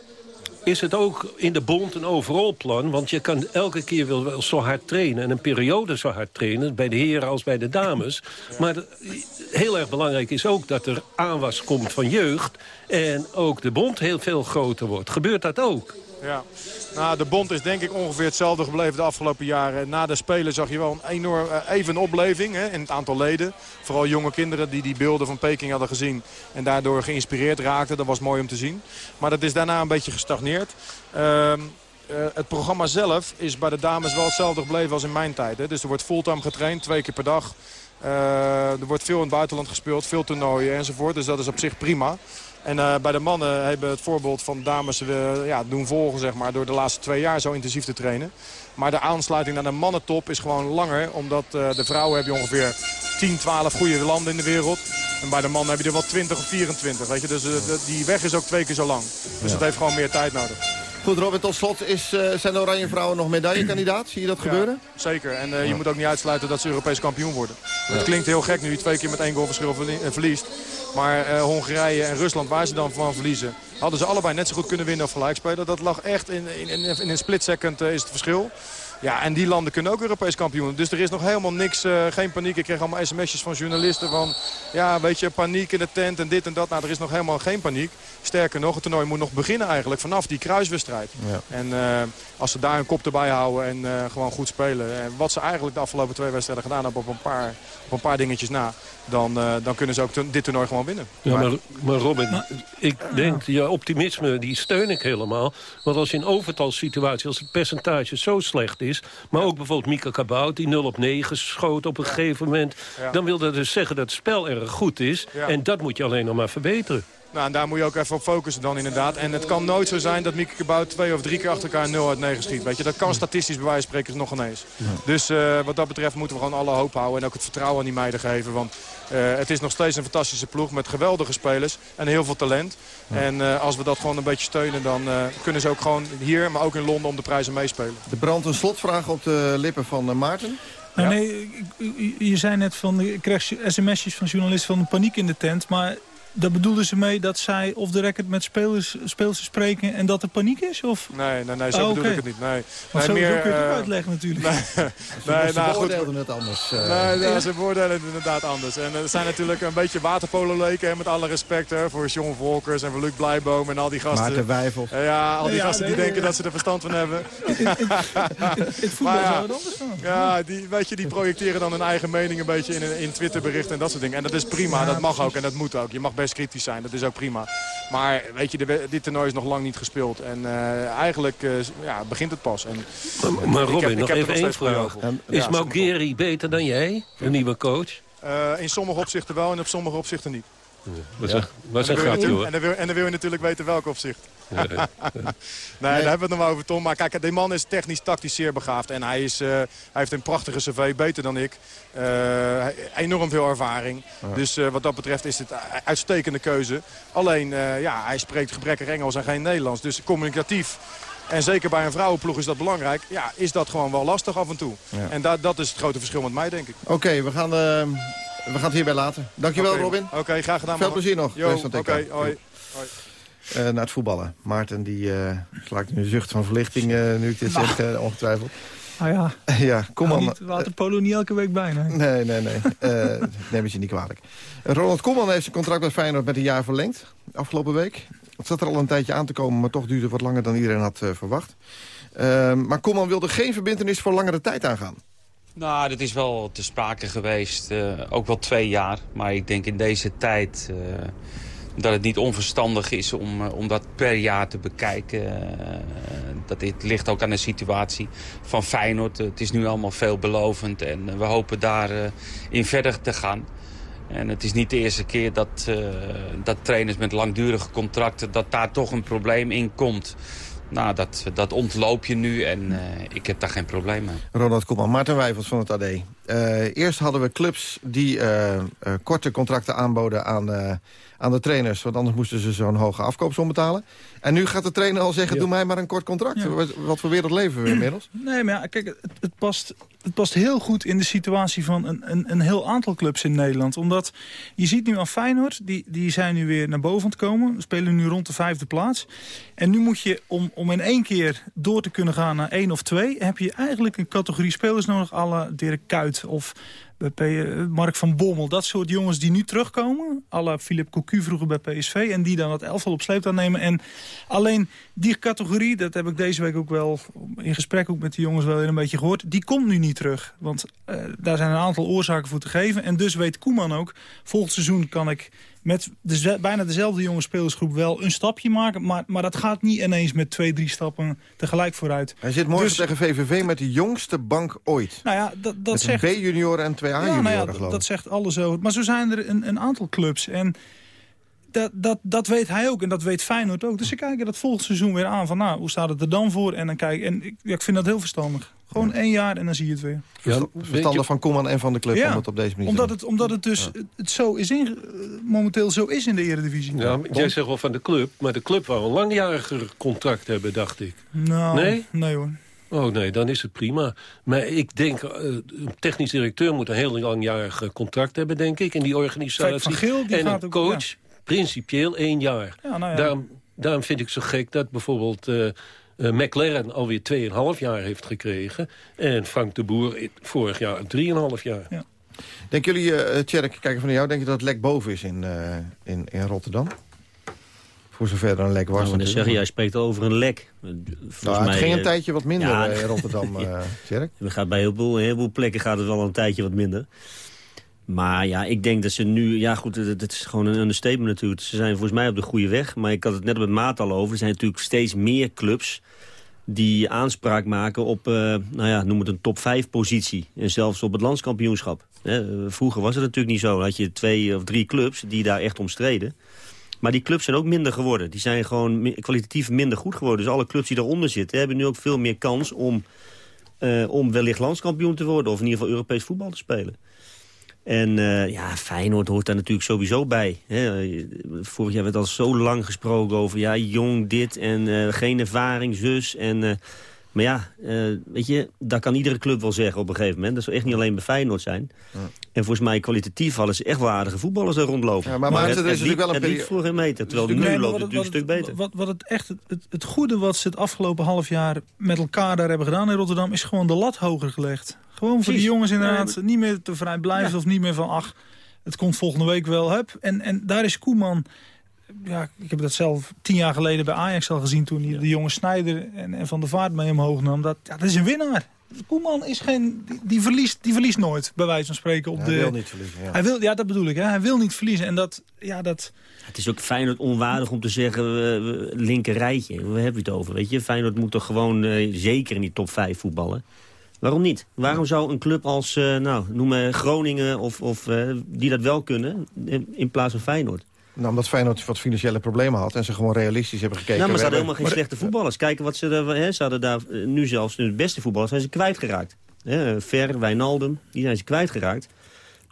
is het ook in de bond een overal plan. Want je kan elke keer wel, zo hard trainen. En een periode zo hard trainen. Bij de heren als bij de dames. Maar heel erg belangrijk is ook dat er aanwas komt van jeugd. En ook de bond heel veel groter wordt. Gebeurt dat ook? Ja, nou, de bond is denk ik ongeveer hetzelfde gebleven de afgelopen jaren. Na de Spelen zag je wel een enorm uh, even opleving hè, in het aantal leden. Vooral jonge kinderen die die beelden van Peking hadden gezien. En daardoor geïnspireerd raakten. Dat was mooi om te zien. Maar dat is daarna een beetje gestagneerd. Uh, het programma zelf is bij de dames wel hetzelfde gebleven als in mijn tijd. Hè. Dus er wordt fulltime getraind, twee keer per dag. Uh, er wordt veel in het buitenland gespeeld, veel toernooien enzovoort. Dus dat is op zich prima. En uh, bij de mannen hebben het voorbeeld van dames uh, ja, doen volgen zeg maar, door de laatste twee jaar zo intensief te trainen. Maar de aansluiting naar de mannentop is gewoon langer. Omdat uh, de vrouwen heb je ongeveer 10, 12 goede landen in de wereld. En bij de mannen heb je er wel 20 of 24. Weet je? Dus die weg is ook twee keer zo lang. Dus ja. dat heeft gewoon meer tijd nodig. Goed, Robin, tot slot. Is, uh, zijn de Oranje Vrouwen nog medaillekandidaat? Zie je dat ja, gebeuren? Zeker. En uh, ja. je moet ook niet uitsluiten dat ze Europees kampioen worden. Het klinkt heel gek nu je twee keer met één goal verschil verliest. Maar uh, Hongarije en Rusland, waar ze dan van verliezen... hadden ze allebei net zo goed kunnen winnen of gelijk spelen. Dat lag echt in, in, in, in een split second is het verschil. Ja, en die landen kunnen ook Europees kampioen. Dus er is nog helemaal niks, uh, geen paniek. Ik kreeg allemaal sms'jes van journalisten van... ja, weet je, paniek in de tent en dit en dat. Nou, er is nog helemaal geen paniek. Sterker nog, het toernooi moet nog beginnen eigenlijk vanaf die kruiswedstrijd. Ja. En uh, als ze daar een kop erbij houden en uh, gewoon goed spelen... en wat ze eigenlijk de afgelopen twee wedstrijden gedaan hebben op een paar, op een paar dingetjes na... Dan, dan kunnen ze ook dit toernooi gewoon winnen. Ja, maar, maar Robin, maar, ik denk, je optimisme, die steun ik helemaal. Want als je in overtalsituatie, als het percentage zo slecht is... Maar ja. ook bijvoorbeeld Mika Kabout, die 0 op 9 schoot op een gegeven moment. Ja. Dan wil dat dus zeggen dat het spel erg goed is. En dat moet je alleen nog maar verbeteren. Nou, en daar moet je ook even op focussen dan inderdaad. En het kan nooit zo zijn dat Mieke Kabouw twee of drie keer achter elkaar 0 uit 9 schiet. Weet je, dat kan statistisch bij wijze van spreken nog ineens. Ja. Dus uh, wat dat betreft moeten we gewoon alle hoop houden. En ook het vertrouwen aan die meiden geven. Want het is nog steeds een fantastische ploeg met geweldige spelers. En heel veel talent. Ja. En uh, als we dat gewoon een beetje steunen, dan kunnen ze ook gewoon hier, maar ook in Londen om de prijzen meespelen. Er brandt een slotvraag op de lippen van Maarten. Nou, ja? Nee, je zei net van, ik krijg sms'jes van journalisten van de paniek in de tent. Maar daar bedoelden ze mee dat zij of de record met spelers, speelsters spreken en dat er paniek is? Of? Nee, nee, nee zo oh, bedoel okay. ik het niet. Nee. Maar nee, zo, meer, zo kun je het uh, uitleggen natuurlijk. Nee, nee, ze nou, beoordeelden het anders. Uh, nee, ja, ze beoordelen het inderdaad anders. En er zijn natuurlijk een beetje waterpolo-leken, met alle respect hè, voor John Volkers en voor Luc Blijboom en al die gasten. Maarten Wijvel. Uh, ja, al die ja, gasten nee, die denken dat ze er verstand van hebben. Het voetbal ja, zou het anders gaan. Ja, die, weet je, die projecteren dan hun eigen mening een beetje in, in Twitterberichten en dat soort dingen. En dat is prima, dat mag ook en dat moet ook. Je mag best kritisch zijn, dat is ook prima. Maar weet je, de, dit toernooi is nog lang niet gespeeld. En uh, eigenlijk uh, ja, begint het pas. En, maar, maar Robin, heb, nog even één vraag. En, is ja, Malgeri beter dan jij, de nieuwe coach? Uh, in sommige opzichten wel en op sommige opzichten niet. Ja, wat ja. Wat en, dan wil en, dan wil, en dan wil je natuurlijk weten welke opzicht. Nee, nee, daar hebben we het nog maar over, Tom. Maar kijk, die man is technisch, tactisch zeer begaafd. En hij, is, uh, hij heeft een prachtige cv, beter dan ik. Uh, enorm veel ervaring. Ja. Dus uh, wat dat betreft is het een uitstekende keuze. Alleen, ja, hij spreekt gebrekkig Engels en geen Nederlands. Dus communicatief en zeker bij een vrouwenploeg is dat belangrijk. Ja, is dat gewoon wel lastig af en toe. Ja. En da dat is het grote verschil met mij, denk ik. Oké, okay, we gaan... We gaan het hierbij laten. Dankjewel, okay. Robin. Oké, okay, graag gedaan. Veel plezier nog. Oké, hoi. hoi. Uh, naar het voetballen. Maarten die uh, slaakt nu een zucht van verlichting, uh, nu ik dit zeg, uh, ongetwijfeld. Nou ja, ja kom nou. Niet waterpolo niet elke week bij, nee. Nee, nee, nee. neem het je niet kwalijk. Ronald Koeman heeft zijn contract met Feyenoord met een jaar verlengd. Afgelopen week. Het zat er al een tijdje aan te komen, maar toch duurde het wat langer dan iedereen had verwacht. maar Koeman wilde geen verbindenis voor langere tijd aangaan. Nou, dat is wel te sprake geweest. Uh, ook wel twee jaar. Maar ik denk in deze tijd uh, dat het niet onverstandig is om, uh, om dat per jaar te bekijken. dat dit ligt ook aan de situatie van Feyenoord. het is nu allemaal veelbelovend en we hopen daarin in verder te gaan. En het is niet de eerste keer dat, dat trainers met langdurige contracten... dat daar toch een probleem in komt. Nou, dat, dat ontloop je nu en ik heb daar geen probleem mee. Ronald Koeman, Maarten Wijfels van het AD. Uh, eerst hadden we clubs die uh, korte contracten aanboden aan, aan de trainers... want anders moesten ze zo'n hoge afkoopsom betalen. En nu gaat de trainer al zeggen, ja. doe mij maar een kort contract. Ja. Wat, voor wereld leven we inmiddels? Nee, maar ja, kijk, het, het, past, het past heel goed in de situatie van een, een, een heel aantal clubs in Nederland. Omdat je ziet nu aan Feyenoord, die, die zijn nu weer naar boven te komen. We spelen nu rond de vijfde plaats. En nu moet je, om, om in één keer door te kunnen gaan naar één of twee... heb je eigenlijk een categorie spelers nodig, alle Dirk Kuyt of P- Mark van Bommel. Dat soort jongens die nu terugkomen. Alle Philip Cocu vroeger bij PSV. En die dan het elftal op sleeptouw nemen. En alleen die categorie, dat heb ik deze week ook wel in gesprek ook met de jongens wel een beetje gehoord. Die komt nu niet terug. Want uh, daar zijn een aantal oorzaken voor te geven. En dus weet Koeman ook, volgend seizoen kan ik met de, bijna dezelfde jonge spelersgroep wel een stapje maken. Maar, maar dat gaat niet ineens met twee, drie stappen tegelijk vooruit. Hij zit morgen Dus- tegen VVV met de jongste bank ooit. Nou ja, dat, dat met zegt... B-junioren en 2A-junioren, ja, nou ja, geloof dat, ik. dat zegt alles over. Maar zo zijn er een, een aantal clubs. En dat, dat, dat weet hij ook en dat weet Feyenoord ook. Dus ze kijken dat volgend seizoen weer aan van nou, hoe staat het er dan voor? En dan kijk en ik, ja, ik vind dat heel verstandig. Gewoon één jaar en dan zie je het weer. Versta- Verstandig van Koeman en van de club om het op deze manier omdat het, omdat het dus het, het zo is in, momenteel zo is in de Eredivisie. Ja, jij zegt wel van de club, maar de club wou een langjariger contract hebben, dacht ik. Nou, Nee? Nee hoor. Oh nee, dan is het prima. Maar ik denk, eh, een technisch directeur moet een heel langjarig eh, contract hebben, denk ik, in die organisatie. Kijk, Van Geel, die en gaat een ook- coach, principieel één jaar. Ja, nou ja. daarom, daarom vind ik zo gek dat bijvoorbeeld eh, eh, McLaren alweer 2,5 jaar heeft gekregen. En Frank de Boer vorig jaar 3,5 jaar. Ja. Denken jullie, eh Tjerk, kijken van jou, denk je dat het lek boven is in, eh, in, in Rotterdam? Voor zover er een lek was. Nou, dan zeggen, jij spreekt over een lek. Volgens Nou, het mij, ging een tijdje wat minder ja, in Rotterdam, eh Tjerk. We gaat bij heel veel, heel veel plekken gaat het wel een tijdje wat minder. Maar ja, ik denk dat ze nu... Ja goed, het, is gewoon een understatement natuurlijk. Ze zijn volgens mij op de goede weg. Maar ik had het net op het maat al over. Er zijn natuurlijk steeds meer clubs die aanspraak maken op, eh, nou ja, noem het een top 5 positie. En zelfs op het landskampioenschap. Hè, vroeger was het natuurlijk niet zo. Had je twee of drie clubs die daar echt om streden. Maar die clubs zijn ook minder geworden. Die zijn gewoon kwalitatief minder goed geworden. Dus alle clubs die daaronder zitten hebben nu ook veel meer kans om, eh, om wellicht landskampioen te worden. Of in ieder geval Europees voetbal te spelen. En eh, ja, Feyenoord hoort daar natuurlijk sowieso bij. Hè. Vorig jaar werd al zo lang gesproken over... ja, jong dit en eh, geen ervaring, zus. En, eh, maar ja, eh, weet je, dat kan iedere club wel zeggen op een gegeven moment. Dat zou echt niet alleen bij Feyenoord zijn. En volgens mij kwalitatief hadden ze echt wel aardige voetballers daar rondlopen. Ja, maar- maar het, er is het, natuurlijk liep- wel een het liep perio- voor geen meter. Terwijl nu Nee, loopt het natuurlijk een stuk beter. Wat, wat het echt het, het, het goede wat ze het afgelopen half jaar met elkaar daar hebben gedaan in Rotterdam... is gewoon de lat hoger gelegd. Gewoon voor die jongens inderdaad Ja, niet meer te vrij blijven Ja. of niet meer van... ach, het komt volgende week wel, hup. En, en daar is Koeman... Ja, ik heb dat zelf tien jaar geleden bij Ajax al gezien... toen hij de jonge Snijder en, en Van der Vaart mee omhoog nam. Dat, ja, dat is een winnaar. Koeman is geen, die, die, verliest, die verliest nooit, bij wijze van spreken. Op Hij de, wil niet verliezen, ja. Hij wil, ja, dat bedoel ik. Hè. Hij wil niet verliezen. En dat, ja, dat, Het is ook Feyenoord onwaardig om te zeggen, we, we- linker rijtje. Waar heb je het over? Weet je? Feyenoord moet toch gewoon eh, zeker in die top 5 voetballen. Waarom niet? Waarom zou een club als, eh, nou, noem maar Groningen of, of eh, die dat wel kunnen, in, in plaats van Feyenoord? Nou, omdat Feyenoord wat financiële problemen had en ze gewoon realistisch hebben gekeken. nou, maar ze hadden helemaal geen slechte voetballers. Kijken wat ze, er- hè, ze hadden daar eh, nu zelfs nu de beste voetballers zijn ze kwijtgeraakt. Hè, Ver, Wijnaldum, die zijn ze kwijtgeraakt.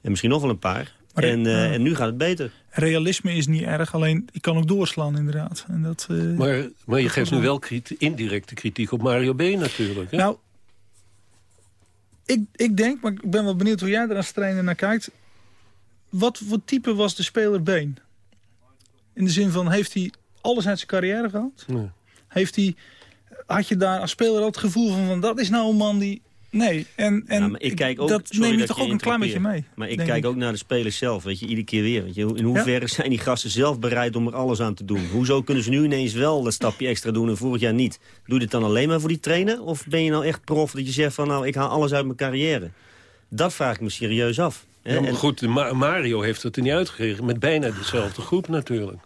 En misschien nog wel een paar. Maar, en, eh, ja. en nu gaat het beter. realisme is niet erg, alleen ik kan ook doorslaan inderdaad. En dat, eh, Maar, maar je geeft nu wel- wel kriti- indirecte kritiek op Mario B. natuurlijk. Hè? Nou, ik, ik denk, maar ik ben wel benieuwd hoe jij er als trainer naar kijkt. Wat voor type was de speler Been? In de zin van, heeft hij alles uit zijn carrière gehad? Nee. Heeft hij, had je daar als speler al het gevoel van, van dat is nou een man die... Nee, en, en Ja, maar ik kijk ook, dat neem je dat toch ook een klein beetje mee. Maar ik kijk ook naar de spelers zelf, weet je, iedere keer weer. Weet je. In hoeverre zijn die gasten zelf bereid om er alles aan te doen? Hoezo kunnen ze nu ineens wel dat stapje extra doen en vorig jaar niet? Doe je dit dan alleen maar voor die trainer? Of ben je nou echt prof dat je zegt van nou, ik haal alles uit mijn carrière? Dat vraag ik me serieus af. Ja, maar En- goed, Ma- Mario heeft het er niet uitgekregen. Met bijna dezelfde groep natuurlijk.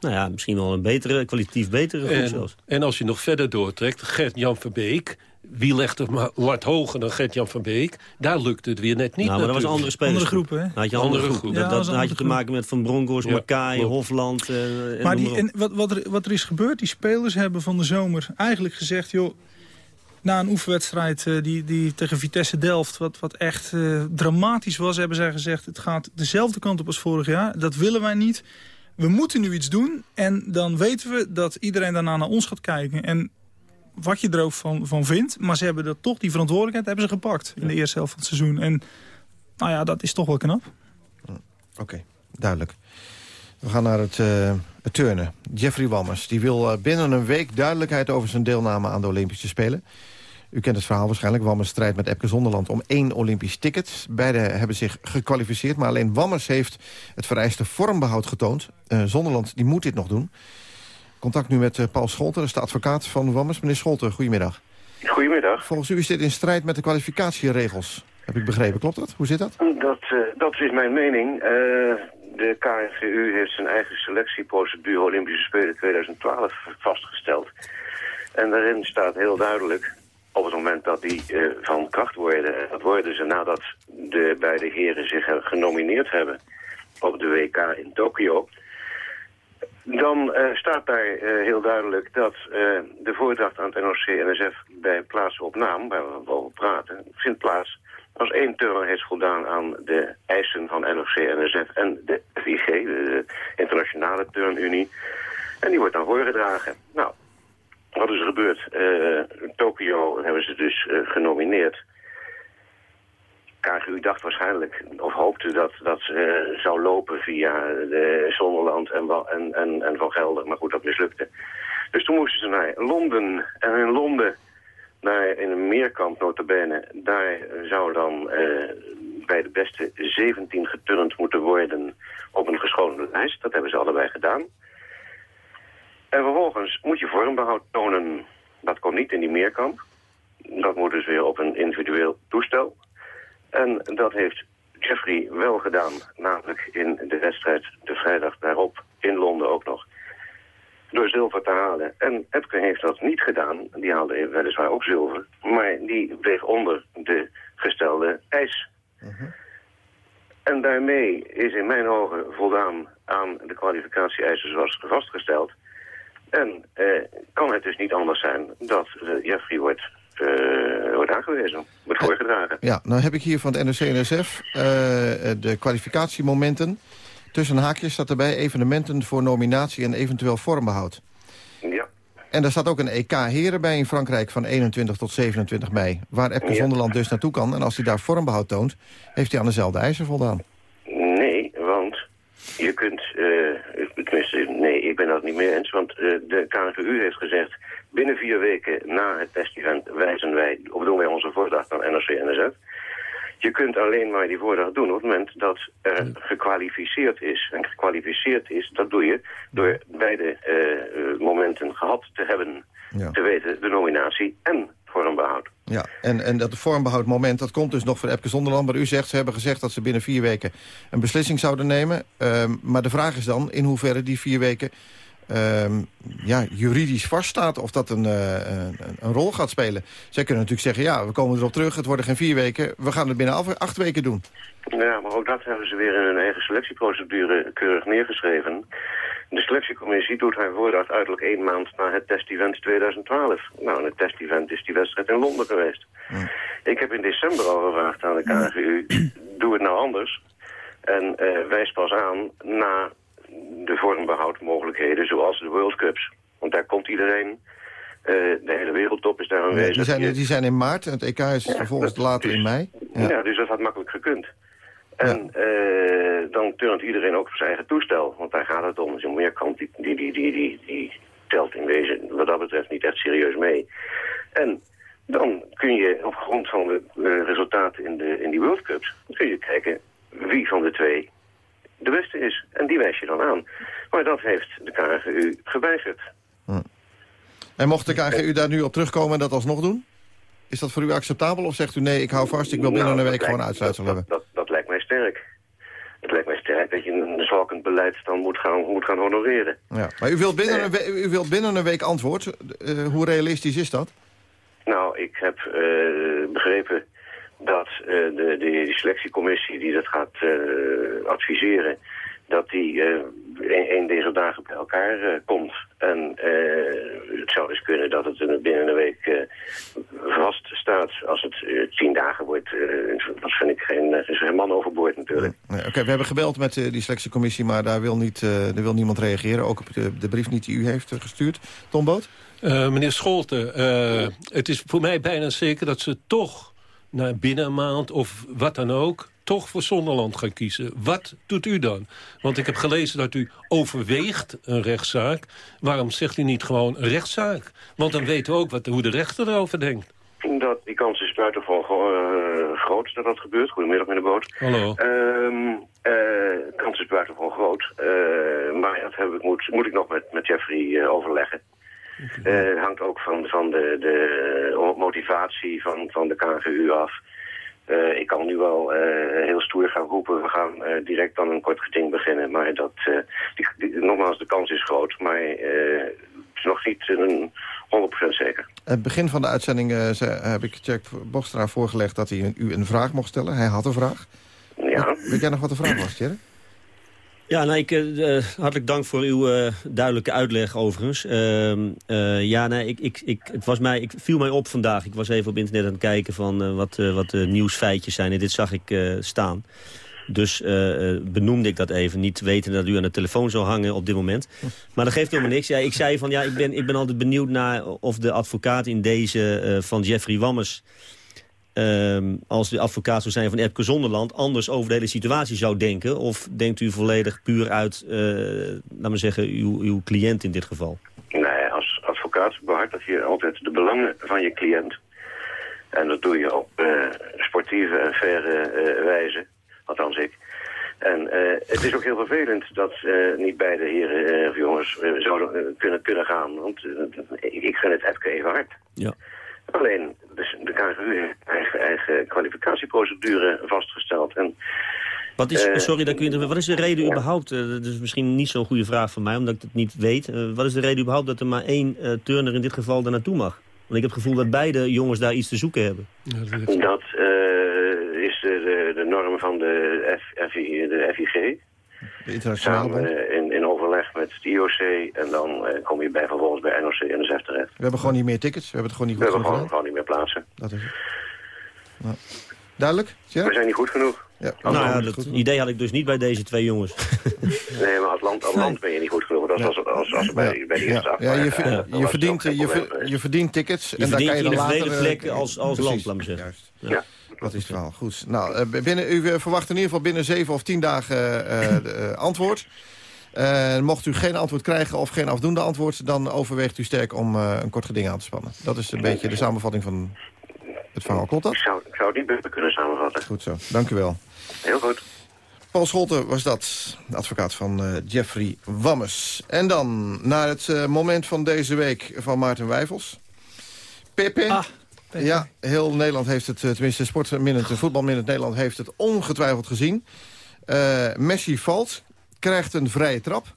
nou ja, misschien wel een betere, kwalitatief betere groep En, zelfs. en als je nog verder doortrekt, Gert-Jan Verbeek... Wie legt er maar wat hoger dan Gert-Jan Verbeek? Daar lukt het weer net niet nou, maar dat was andere spelers. Andere groepen, hè? Dan had je Andere andere. Dat, Ja, dat, had je te maken met Van Bronckhorst, Ja, Makai. Hofland. eh, en Maar, noem die, maar en wat, wat, er, wat er is gebeurd, die spelers hebben van de zomer eigenlijk gezegd... joh, na een oefenwedstrijd eh, die, die tegen Vitesse Delft, wat, wat echt eh, dramatisch was... hebben zij gezegd, het gaat dezelfde kant op als vorig jaar. Dat willen wij niet. We moeten nu iets doen en dan weten we dat iedereen daarna naar ons gaat kijken. En wat je er ook van, van vindt, maar ze hebben dat toch, die verantwoordelijkheid hebben ze gepakt... in de eerste helft van het seizoen. En nou ja, dat is toch wel knap. Oké, duidelijk. We gaan naar het, eh, het turnen. Jeffrey Walmers die wil eh, binnen een week duidelijkheid over zijn deelname aan de Olympische Spelen. U kent het verhaal waarschijnlijk. Wammers strijd met Epke Zonderland om één Olympisch ticket. Beide hebben zich gekwalificeerd, maar alleen Wammers heeft het vereiste vormbehoud getoond. Uh, Zonderland die moet dit nog doen. Contact nu met uh, Paul Scholten, de advocaat van Wammers. Meneer Scholten, goedemiddag. Goedemiddag. Volgens u is dit in strijd met de kwalificatieregels. Heb ik begrepen, klopt dat? Hoe zit dat? Dat, uh, dat is mijn mening. de KNGU heeft zijn eigen selectieprocedure Olympische Spelen 2012 vastgesteld. En daarin staat heel duidelijk, op het moment dat die uh, van kracht worden... en dat worden ze nadat de beide heren zich genomineerd hebben op de WK in Tokio... dan staat daar heel duidelijk dat de voordracht aan het NOC-NSF bij plaats op naam, waar we over praten, vindt plaats als één turner heeft voldaan aan de eisen van NOC-NSF en de FIG, de Internationale Turnunie. En die wordt dan voorgedragen. Nou, wat is er gebeurd? Uh, Tokio hebben ze dus uh, genomineerd. KGU dacht waarschijnlijk, of hoopte dat dat uh, zou lopen via de Zonderland en, en, en, en Van Gelder. Maar goed, dat mislukte. Dus toen moesten ze naar Londen. En in Londen, naar, in een meerkamp notabene, daar zou dan bij de beste 17 geturnd moeten worden op een geschonde lijst. Dat hebben ze allebei gedaan. En vervolgens moet je vormbehoud tonen. Dat komt niet in die meerkamp. Dat moet dus weer op een individueel toestel. En dat heeft Jeffrey wel gedaan. Namelijk in de wedstrijd de vrijdag daarop in Londen ook nog. Door zilver te halen. En Epke heeft dat niet gedaan. Die haalde weliswaar ook zilver. Maar die bleef onder de gestelde eis. En daarmee is in mijn ogen voldaan aan de kwalificatie-eisen zoals vastgesteld. En eh, kan het dus niet anders zijn dat uh, Jeffrey wordt, uh, wordt aangewezen, wordt voorgedragen. Ja, nou heb ik hier van het NOC-NSF de kwalificatiemomenten. Tussen haakjes staat erbij evenementen voor nominatie en eventueel vormbehoud. Ja. En daar staat ook een EK heren bij in Frankrijk van 21 tot 27 mei. Waar Epke ja. Zonderland dus naartoe kan. En als hij daar vormbehoud toont, heeft hij aan dezelfde eisen voldaan. Nee, want je kunt, uh, tenminste, nee, ik ben dat niet mee eens, want uh, de KNGU heeft gezegd, binnen vier weken na het testevent wijzen wij, of doen wij onze voordracht aan NRC-NSF. Je kunt alleen maar die voordracht doen op het moment dat er gekwalificeerd is. En gekwalificeerd is, dat doe je door beide uh, momenten gehad te hebben. Ja. Te weten, de nominatie en vormbehoud. Ja, en, en dat vormbehoudmoment, dat komt dus nog van Epke Zonderland. Maar u zegt, ze hebben gezegd dat ze binnen vier weken een beslissing zouden nemen. Um, maar de vraag is dan in hoeverre die vier weken um, ja, juridisch vaststaat. Of dat een, uh, een, een, rol gaat spelen. Zij kunnen natuurlijk zeggen, ja, we komen erop terug. Het worden geen vier weken. We gaan het binnen acht weken doen. Ja, maar ook dat hebben ze weer in hun eigen selectieprocedure keurig neergeschreven. De selectiecommissie doet haar voordracht uiterlijk één maand na het testevent 2012. Nou, en het testevent is die wedstrijd in Londen geweest. Ja. Ik heb in december al gevraagd aan de KGU, doe het nou anders. En uh, wijs pas aan na de vormbehoudmogelijkheden zoals de World Cups. Want daar komt iedereen. Uh, de hele wereldtop is daar aanwezig. Ja, die, zijn, die zijn in maart en het EK is ja, vervolgens later dus, in mei. Ja. ja. dus dat had makkelijk gekund. En ja. uh, dan turnt iedereen ook op zijn eigen toestel. Want daar gaat het om. Zo'n meerkant die, die, die, die, die, die telt in wezen wat dat betreft niet echt serieus mee. En dan kun je op grond van de uh, resultaten in, de, in die World Cups... kun je kijken wie van de twee de beste is. En die wijs je dan aan. Maar dat heeft de KGU geweigerd. Hm. En mocht de KGU daar nu op terugkomen en dat alsnog doen? Is dat voor u acceptabel of zegt u nee, ik hou vast, ik wil binnen nou, een week gewoon uitsluitsel hebben? Dat, dat, dat, lijkt mij sterk. Het lijkt mij sterk dat je een zwalkend beleid dan moet gaan, moet gaan honoreren. Ja. Maar u wilt binnen, een, week, u wilt binnen een week antwoord. Uh, hoe realistisch is dat? Nou, ik heb uh, begrepen dat uh, de, de, selectiecommissie die dat gaat uh, adviseren, dat die uh, een, deze dagen bij elkaar komt. En het zou dus kunnen dat het binnen een week vast staat. Als het tien dagen wordt, dat vind ik geen, is geen man overboord natuurlijk. Nee, Oké, okay, we hebben gebeld met die selectiecommissie, maar daar wil, niet, daar wil niemand reageren. Ook op de, de brief niet die u heeft gestuurd. Tom Boot? meneer Scholten, het is voor mij bijna zeker dat ze toch na binnen een maand of wat dan ook toch voor Zonderland gaan kiezen. Wat doet u dan? Want ik heb gelezen dat u overweegt een rechtszaak. Waarom zegt u niet gewoon een rechtszaak? Want dan weten we ook wat, hoe de rechter erover denkt. Dat, die kans is buitengewoon uh, groot dat dat gebeurt. Goedemiddag, meneer Boot. Hallo. Um, de kans is buitengewoon groot. Uh, maar dat heb ik, moet, moet ik nog met, met Jeffrey overleggen. Het hangt ook van, van de, de motivatie van, van de KGU af. ik kan nu wel heel stoer gaan roepen, we gaan direct dan een kort geding beginnen. Maar dat, die, nogmaals, de kans is groot, maar het is nog niet een 100% zeker. Het begin van de uitzending heb ik Jack Bokstra voorgelegd dat hij u een vraag mocht stellen. Hij had een vraag. Ja. Weet jij nog wat de vraag was, Jerry? Ja, nou, ik, uh, hartelijk dank voor uw uh, duidelijke uitleg overigens. Uh, ja, nee, ik, ik, ik, het was mij, ik viel mij op vandaag. Ik was even op internet aan het kijken van wat, wat nieuwsfeitjes zijn. En dit zag ik staan. Dus benoemde ik dat even, niet weten dat u aan de telefoon zou hangen op dit moment. Maar dat geeft helemaal niks. Ja, ik zei van, ja, ik ben, ik ben altijd benieuwd naar of de advocaat in deze van Jeffrey Wammers... Uh, als de advocaat zou zijn van Epke Zonderland... anders over de hele situatie zou denken? Of denkt u volledig puur uit, laten we zeggen, uw, uw cliënt in dit geval? Nee, als advocaat behartig je altijd de belangen van je cliënt. En dat doe je op sportieve en faire wijze. Althans ik. En uh, het is ook heel vervelend dat uh, niet beide heren uh, of jongens zouden kunnen, kunnen gaan. Want ik, ik gun het Epke even hard. Ja. Alleen, dus de KGU heeft eigen, eigen kwalificatieprocedure vastgesteld. En, wat is, sorry dat ik u Wat is de reden überhaupt, dat is misschien niet zo'n goede vraag van mij, omdat ik het niet weet. wat is de reden überhaupt dat er maar één turner in dit geval daar naartoe mag? Want ik heb het gevoel dat beide jongens daar iets te zoeken hebben. Dat is de, de, norm van de, F, de FIG. De Samen in, in overleg met het IOC. En dan uh, kom je bij, vervolgens bij NOC en NSF terecht. We hebben gewoon niet meer tickets. We hebben het gewoon niet goed We hebben gewoon, gewoon, niet meer plaatsen. Dat is het. Nou. Duidelijk? Ja? We zijn niet goed genoeg. Ja. Nou ja, dat idee had ik dus niet bij deze twee jongens. nee, maar als land, als land ben je niet goed genoeg. Dat is als, als, als bij, bij de eerste ja. ja, je, je, verdient, je, je verdient tickets. Je en verdient dan kan je in dan een later, plek als, als land, laat me zeggen. Juist. Ja. Dat is het wel. Goed. Nou, binnen, u verwacht in ieder geval binnen zeven of tien dagen uh, de, uh, antwoord. Uh, mocht u geen antwoord krijgen of geen afdoende antwoord... dan overweegt u sterk om een kort geding aan te spannen. Dat is een beetje de samenvatting van het verhaal. Klopt dat? Ik zou, ik zou niet beter kunnen samenvatten. Goed zo. Dank u wel. Heel goed. Paul Scholten was dat, de advocaat van uh, Jeffrey Wammes. En dan naar het uh, moment van deze week van Maarten Wijfels. Pepe. Ah, ja, heel Nederland heeft het, tenminste sportminnend, voetbalminnend Nederland heeft het ongetwijfeld gezien. Uh, Messi valt, krijgt een vrije trap.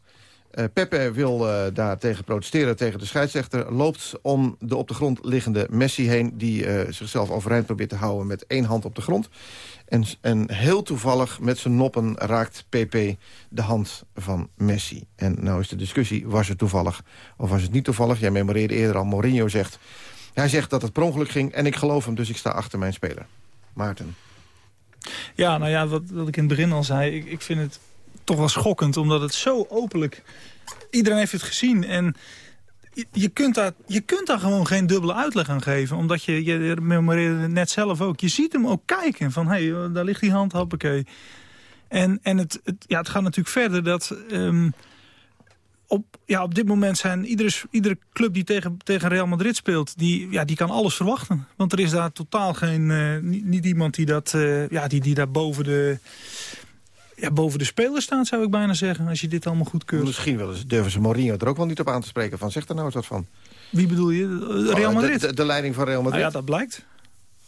Uh, Pepe wil uh, daar tegen protesteren tegen de scheidsrechter. Loopt om de op de grond liggende Messi heen... die uh, zichzelf overeind probeert te houden met één hand op de grond. En, en heel toevallig met zijn noppen raakt Pepe de hand van Messi. En nou is de discussie, was het toevallig of was het niet toevallig? Jij memoreerde eerder al, Mourinho zegt... Hij zegt dat het per ongeluk ging en ik geloof hem, dus ik sta achter mijn speler. Maarten. Ja, nou ja, wat, wat ik in het begin al zei, ik, ik vind het toch wel schokkend... omdat het zo openlijk... Iedereen heeft het gezien en je, kunt daar, je kunt daar gewoon geen dubbele uitleg aan geven. Omdat je, je memoreerde net zelf ook. Je ziet hem ook kijken van, hé, hey, daar ligt die hand, hoppakee. En, en het, het, ja, het gaat natuurlijk verder dat... Um, op, ja, op dit moment zijn iedere, iedere club die tegen, tegen Real Madrid speelt... Die, ja, die kan alles verwachten. Want er is daar totaal geen... Uh, niet, iemand die, dat, uh, ja, die, die daar boven de ja, boven de speler staat, zou ik bijna zeggen. Als je dit allemaal goedkeurt. Misschien wel eens durven ze Mourinho er ook wel niet op aan te spreken. Van, zeg er nou eens wat van. Wie bedoel je? Real Madrid? De, de, de leiding van Real Madrid. Ah, ja, dat blijkt.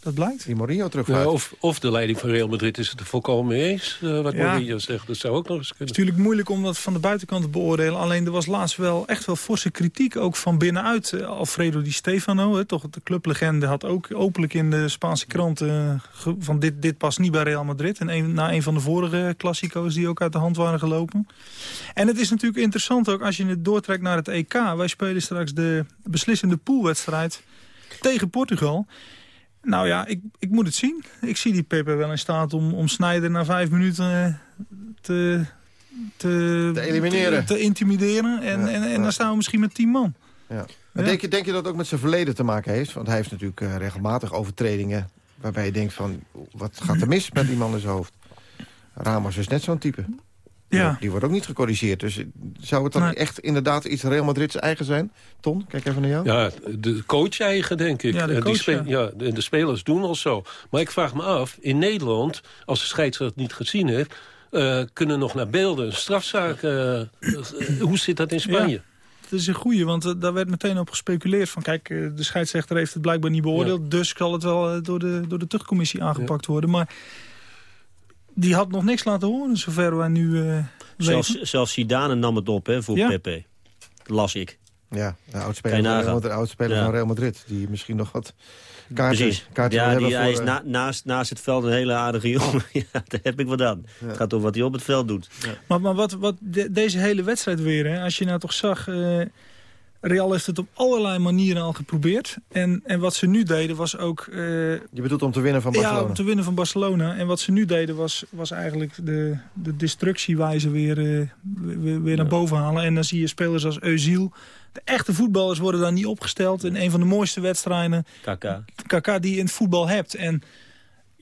Dat blijkt. Die Mourinho terug ja, of, of de leiding van Real Madrid is het er volkomen mee eens. Uh, wat ja. Mourinho zegt. Dat zou ook nog eens kunnen. Het is natuurlijk moeilijk om dat van de buitenkant te beoordelen. Alleen er was laatst wel echt wel forse kritiek. Ook van binnenuit. Uh, Alfredo Di Stefano, hè, toch de clublegende, had ook openlijk in de Spaanse kranten... Uh, van dit, dit past niet bij Real Madrid. En een, na een van de vorige klassico's die ook uit de hand waren gelopen. En het is natuurlijk interessant ook als je het doortrekt naar het EK. Wij spelen straks de beslissende poolwedstrijd tegen Portugal... Nou ja, ik, ik moet het zien. Ik zie die Pepe wel in staat om, om Snyder na vijf minuten te, te, te elimineren. Te, te intimideren. En, ja, en, en, dan staan we misschien met tien man. Ja. Maar denk, je, denk je dat het ook met zijn verleden te maken heeft? Want hij heeft natuurlijk uh, regelmatig overtredingen... waarbij je denkt van, wat gaat er mis met die man in zijn hoofd? Ramos is net zo'n type. Ja. Die wordt ook niet gecorrigeerd. Dus zou het dan echt inderdaad iets Real Madrid's eigen zijn? Ton, kijk even naar jou. Ja, de coach eigen, denk ik. Ja, de, coach, die ja. de, de, spelers doen al zo. Maar ik vraag me af, in Nederland, als de scheidsrechter het niet gezien heeft... Uh, kunnen nog naar beelden. Uh, hoe zit dat in Spanje? Het is een goeie, want daar werd meteen op gespeculeerd van... kijk, de scheidsrechter heeft het blijkbaar niet beoordeeld... dus zal het wel door de, door de tuchtcommissie aangepakt worden. Maar die had nog niks laten horen, zover wij nu uh, zelfs, weten. Zelfs Zidane nam het op hè, voor ja. Pepe. Las ik. Ja, de oudspeler, de oudspeler ja. van Real Madrid. Die misschien nog wat kaarten, Precies. ja, die, hij is na, naast, naast het veld een hele aardige jongen. ja, daar heb ik wat aan. Ja. Het gaat om wat hij op het veld doet. Maar, maar wat, wat de, deze hele wedstrijd weer, hè, als je nou toch zag... Uh, Real heeft het op allerlei manieren al geprobeerd. En, en wat ze nu deden was ook... Uh, je bedoelt om te winnen van Barcelona? Ja, om te winnen van Barcelona. En wat ze nu deden was, was eigenlijk de, de destructiewijze weer, uh, weer, weer naar boven halen. En dan zie je spelers als Eusiel. De echte voetballers worden daar niet opgesteld. In een van de mooiste wedstrijden. Kaka. Kaka die je in het voetbal hebt. En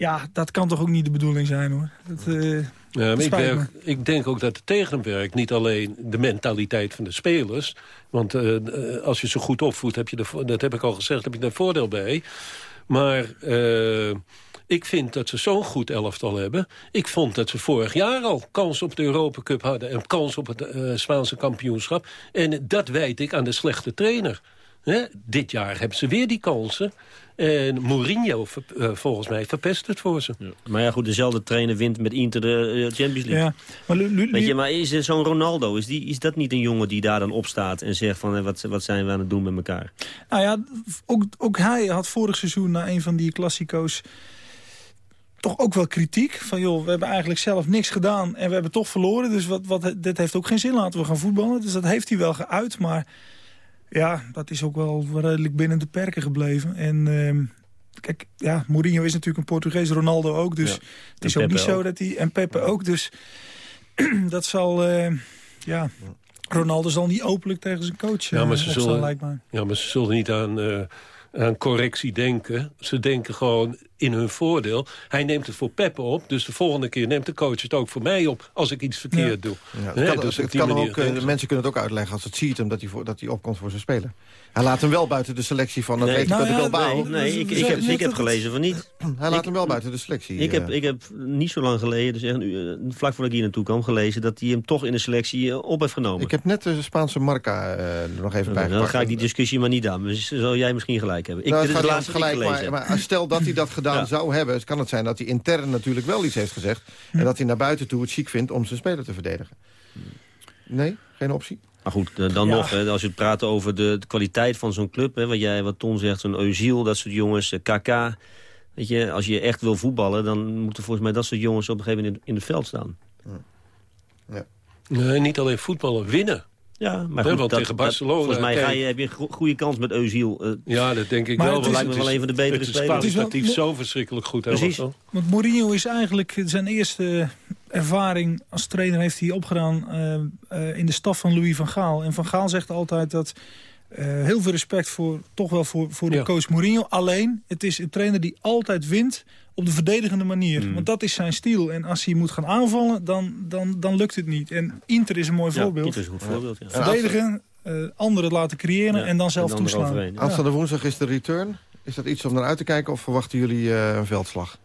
ja, dat kan toch ook niet de bedoeling zijn hoor. Dat, uh, ja, ik, denk, ik, denk ook dat het tegenwerkt. Niet alleen de mentaliteit van de spelers. Want uh, als je ze goed opvoedt, heb je de, dat heb ik al gezegd, heb je daar voordeel bij. Maar uh, ik vind dat ze zo'n goed elftal hebben. Ik vond dat ze vorig jaar al kans op de Europa Cup hadden... en kans op het Spaanse kampioenschap. En dat wijt ik aan de slechte trainer. He? Dit jaar hebben ze weer die kansen. En Mourinho, uh, volgens mij, verpest het voor ze. Ja. Maar ja, goed, dezelfde trainer wint met Inter de uh, Champions League. Ja. Maar, Weet je, maar is zo'n Ronaldo, is, die, is dat niet een jongen die daar dan opstaat... en zegt van, wat, wat zijn we aan het doen met elkaar? Nou ja, ook, ook hij had vorig seizoen na een van die klassico's toch ook wel kritiek. Van joh, we hebben eigenlijk zelf niks gedaan en we hebben toch verloren. Dus wat, wat, dit heeft ook geen zin, laten we gaan voetballen. Dus dat heeft hij wel geuit, maar... Ja, dat is ook wel redelijk binnen de perken gebleven. En uh, kijk, ja, Mourinho is natuurlijk een Portugees, Ronaldo ook. Dus ja. het is ook niet zo dat hij... En Pepe ja. ook, dus dat zal... Uh, ja, Ronaldo zal niet openlijk tegen zijn coach ja, maar ze opstaan, zullen, lijkt mij. Ja, maar ze zullen niet aan... Uh, aan correctie denken. Ze denken gewoon in hun voordeel. Hij neemt het voor Peppe op, dus de volgende keer neemt de coach het ook voor mij op... als ik iets verkeerd ja. doe. Ja, het kan, dus het kan ook, de mensen kunnen het ook uitleggen als het ziet hem dat hij, voor, dat hij opkomt voor zijn speler. Hij laat hem wel buiten de selectie van nee, Atletico nou de Bilbao. Nee, nee ik, ik, heb, ik heb gelezen van niet. Hij laat ik, hem wel buiten de selectie. Ik heb, ik heb niet zo lang geleden, dus echt, uh, vlak voordat ik hier naartoe kwam, gelezen... dat hij hem toch in de selectie op heeft genomen. Ik heb net de Spaanse Marca uh, er nog even bij Dan ga ik die discussie maar niet aan. Dus zal jij misschien gelijk hebben. Ik, nou, dit is de laatste gelijk, maar, maar, stel dat hij dat gedaan ja. zou hebben... kan het zijn dat hij intern natuurlijk wel iets heeft gezegd... Hm. en dat hij naar buiten toe het chic vindt om zijn speler te verdedigen. Nee? Geen optie? Maar goed, dan ja. nog, hè, als je het praat over de, de kwaliteit van zo'n club... Hè, wat, jij, wat Ton zegt, zo'n Eusiel, dat soort jongens, KK... Weet je, als je echt wil voetballen, dan moeten volgens mij dat soort jongens op een gegeven moment in, in het veld staan. Ja. Nee, niet alleen voetballen, winnen. Ja, maar goed, want dat, tegen Barcelona... Dat, volgens mij ga je, heb je een goede kans met Eusiel. Uh, ja, dat denk ik maar wel. Het is, lijkt me wel een van de betere spelers. Het is kwalitatief zo verschrikkelijk goed. Precies. Wel. Want Mourinho is eigenlijk zijn eerste ervaring als trainer heeft hij opgedaan uh, uh, in de staf van Louis van Gaal. En Van Gaal zegt altijd dat heel veel respect voor, toch wel voor, voor de ja. coach Mourinho. Alleen, het is een trainer die altijd wint op de verdedigende manier. Mm. Want dat is zijn stijl. En als hij moet gaan aanvallen, dan, dan, dan lukt het niet. En Inter is een mooi ja, voorbeeld. Inter is een goed voorbeeld, ja. Verdedigen, uh, anderen laten creëren ja, en dan zelf en dan toeslaan. Aanstaande woensdag is de return. Is dat iets om naar uit te kijken of verwachten jullie uh, een veldslag?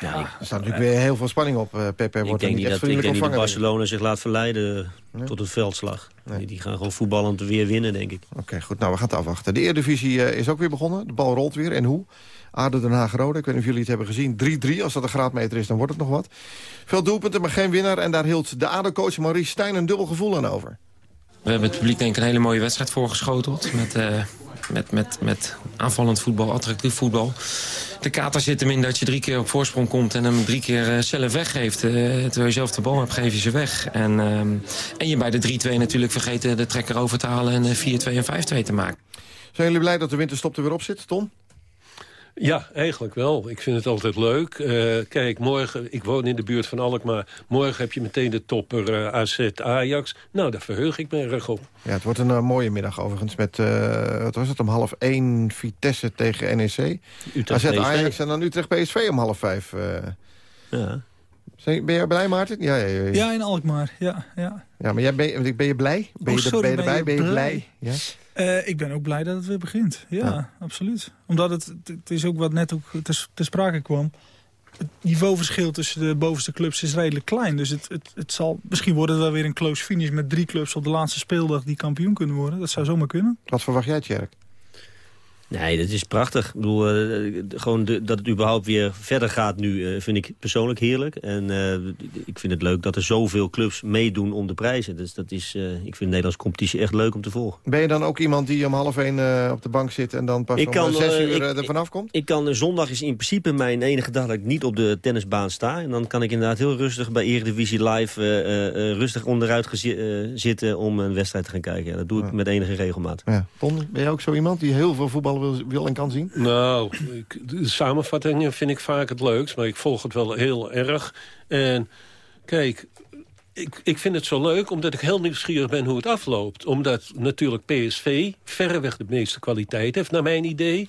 Ja, er staat natuurlijk weer heel veel spanning op. Uh, Pepe wordt ik denk niet echt dat, ik denk niet dat Barcelona zich laat verleiden nee? tot het veldslag. Nee. Die gaan gewoon voetballend weer winnen, denk ik. Oké, okay, goed. Nou, we gaan het afwachten. De Eredivisie uh, is ook weer begonnen. De bal rolt weer. En hoe? ADO Den Haag-Rode. Ik weet niet of jullie het hebben gezien. 3-3. Als dat een graadmeter is, dan wordt het nog wat. Veel doelpunten, maar geen winnaar. En daar hield de ADO-coach Maurice Stijn een dubbel gevoel aan over. We hebben het publiek denk ik een hele mooie wedstrijd voorgeschoteld. Met, uh, met, met, met aanvallend voetbal, attractief voetbal. De kater zit hem in dat je drie keer op voorsprong komt... en hem drie keer zelf weggeeft. Uh, terwijl je zelf de bal hebt, geef je ze weg. En, uh, en je bij de 3-2 natuurlijk vergeten de trekker over te halen... en 4-2 en 5-2 te maken. Zijn jullie blij dat de winterstop er weer op zit, Tom? Ja, eigenlijk wel. Ik vind het altijd leuk. Uh, kijk, morgen, ik woon in de buurt van Alkmaar. Morgen heb je meteen de topper uh, AZ Ajax. Nou, daar verheug ik me erg op. Ja, het wordt een uh, mooie middag overigens met, wat was het, om half één Vitesse tegen NEC. Utrecht AZ Ajax en dan Utrecht PSV om half vijf. Ja. Ben je blij, Maarten? Ja, ja, ja. ja in Alkmaar. Ja, ja. ja maar jij ben, ben je blij? Ben je, oh, sorry, ben je erbij? Ben je, blij? Ja? Uh, ik ben ook blij dat het weer begint. Ja, ja. absoluut. Omdat het, het is ook wat net ook ter, ter sprake kwam het niveauverschil tussen de bovenste clubs is redelijk klein. Dus het, het, het zal, misschien worden het wel weer een close finish met drie clubs op de laatste speeldag die kampioen kunnen worden. Dat zou zomaar kunnen. Wat verwacht jij, Tjerk? Nee, dat is prachtig. Ik bedoel, uh, gewoon de, dat het überhaupt weer verder gaat nu uh, vind ik persoonlijk heerlijk. En uh, ik vind het leuk dat er zoveel clubs meedoen om de prijzen. Dus dat is, ik vind de Nederlandse competitie echt leuk om te volgen. Ben je dan ook iemand die om half één op de bank zit en dan pas ik om kan, zes uur er vanaf komt? Ik, kan, zondag is in principe mijn enige dag dat ik niet op de tennisbaan sta. En dan kan ik inderdaad heel rustig bij Eredivisie Live rustig onderuit zitten om een wedstrijd te gaan kijken. Ja, dat doe ik met enige regelmaat. Ja. Ton, ben je ook zo iemand die heel veel voetbal wil, wil en kan zien? Nou, ik, de samenvattingen vind ik vaak het leukst. Maar ik volg het wel heel erg. En kijk, ik, ik vind het zo leuk omdat ik heel nieuwsgierig ben hoe het afloopt. Omdat natuurlijk PSV verreweg de meeste kwaliteit heeft, naar mijn idee.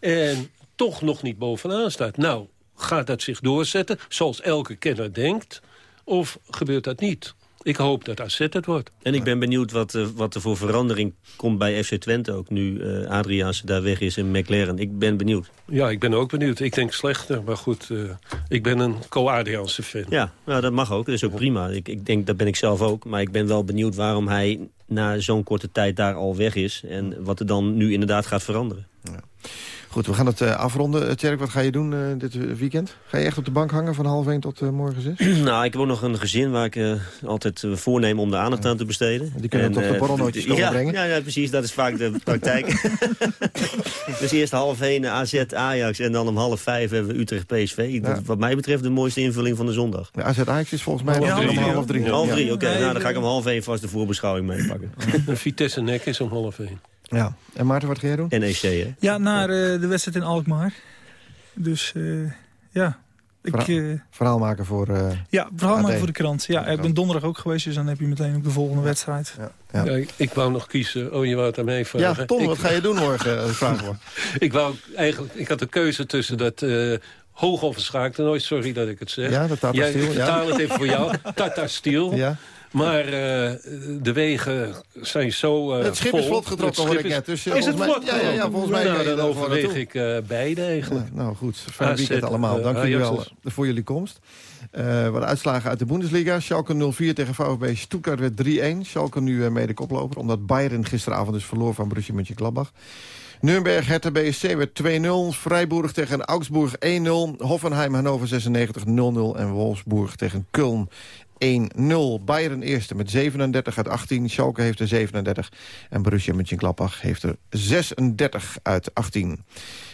En toch nog niet bovenaan staat. Nou, gaat dat zich doorzetten, zoals elke kenner denkt? Of gebeurt dat niet? Ik hoop dat AZ het wordt. En ik ben benieuwd wat, uh, wat er voor verandering komt bij FC Twente ook... nu uh, Adriaanse daar weg is en McLaren. Ik ben benieuwd. Ja, ik ben ook benieuwd. Ik denk slechter, maar goed, uh, ik ben een co-Adriaanse fan. Ja, nou, dat mag ook. Dat is ook prima. Ik, ik denk, dat ben ik zelf ook. Maar ik ben wel benieuwd waarom hij na zo'n korte tijd daar al weg is... en wat er dan nu inderdaad gaat veranderen. Ja. Goed, we gaan het uh, afronden. Uh, Tjerk, wat ga je doen uh, dit weekend? Ga je echt op de bank hangen van half 1 tot morgen 6? nou, ik heb ook nog een gezin waar ik altijd voorneem om de aandacht aan te besteden. Die kunnen en, toch de borrelnootjes komen ja, brengen? Ja, ja, precies. Dat is vaak de praktijk. dus eerst half 1 AZ Ajax en dan om half 5 hebben we Utrecht PSV. Ja. Dat, wat mij betreft de mooiste invulling van de zondag. De AZ Ajax is volgens mij om half 3. Half 3, oké. Okay. Nou, dan ga ik om half 1 vast de voorbeschouwing meepakken. Vitesse Nek is om half 1. Ja. En Maarten, wat ga jij doen? NEC, hè? Ja, naar uh, de wedstrijd in Alkmaar. Dus uh, ja. Ik, verhaal, uh, verhaal maken voor uh, Ja, verhaal AD. maken voor de krant. Ja, ik ben donderdag ook geweest, dus dan heb je meteen ook de volgende wedstrijd. Ja, ja. ja ik, ik, wou nog kiezen. Oh, je wou het aan mij vragen. Ja, Tom, wat ga je doen morgen? vraag ik, wou eigenlijk, ik had de keuze tussen dat... Uh, hoog of nooit, sorry dat ik het zeg. Ja, dat Tata Steel. Ik vertaal het even voor jou. Tata Steel. Ja. Maar uh, de wegen zijn zo uh, Het schip vol. is vlot getrokken, hoor ik net. Dus, uh, is het vlot ja, ja, ja, volgens mij nou, dan overweeg ik beide eigenlijk. Ja, nou goed, fijn weekend allemaal. Dank jullie wel voor jullie komst. wat uitslagen uit de Bundesliga. Schalke 0-4 tegen VfB Stuttgart werd 3-1. Schalke nu mede koploper, omdat Bayern gisteravond dus verloor van Borussia Mönchengladbach. Nürnberg, Hertha BSC werd 2-0. Freiburg tegen Augsburg 1-0. Hoffenheim, Hannover 96 0-0. En Wolfsburg tegen Köln 1-0. Bayern eerste met 37 uit 18. Schalke heeft er 37. En Borussia Mönchengladbach heeft er 36 uit 18.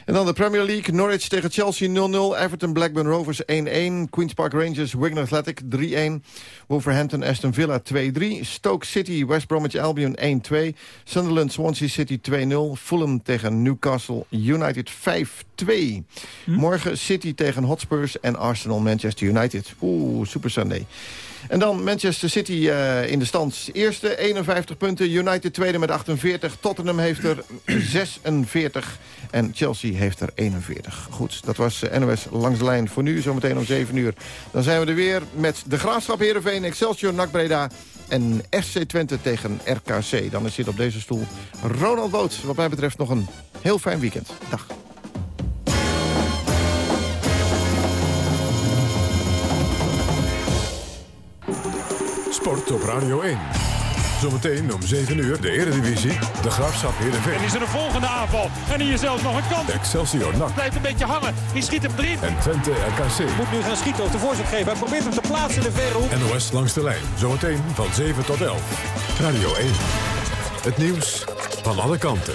En dan de Premier League. Norwich tegen Chelsea 0-0. Everton Blackburn Rovers 1-1. Queen's Park Rangers Wigan Athletic 3-1. Wolverhampton Aston Villa 2-3. Stoke City West Bromwich Albion 1-2. Sunderland Swansea City 2-0. Fulham tegen Newcastle United 5-2. Hm? Morgen City tegen Hotspurs en Arsenal Manchester United. Oeh, Super Sunday. En dan Manchester City uh, in de stand. Eerste 51 punten, United tweede met 48. Tottenham heeft er 46 en Chelsea heeft er 41. Goed, dat was uh, NOS langs de lijn voor nu, zometeen om 7 uur. Dan zijn we er weer met de Graafschap Heerenveen, Excelsior, NAC Breda en FC Twente tegen RKC. Dan zit op deze stoel Ronald Boot. Wat mij betreft nog een heel fijn weekend. Dag. Sport op Radio 1. Zometeen om 7 uur de Eredivisie, de Graafschap Heerenveen. En is er een volgende aanval. En hier zelfs nog een kans. Excelsior NAC. Blijft een beetje hangen. Die schiet hem erin. En Twente RKC. Moet nu gaan schieten of de voorzet geven. Hij probeert hem te plaatsen in de verre hoek. NOS langs de lijn. Zometeen van 7 tot 11. Radio 1. Het nieuws van alle kanten.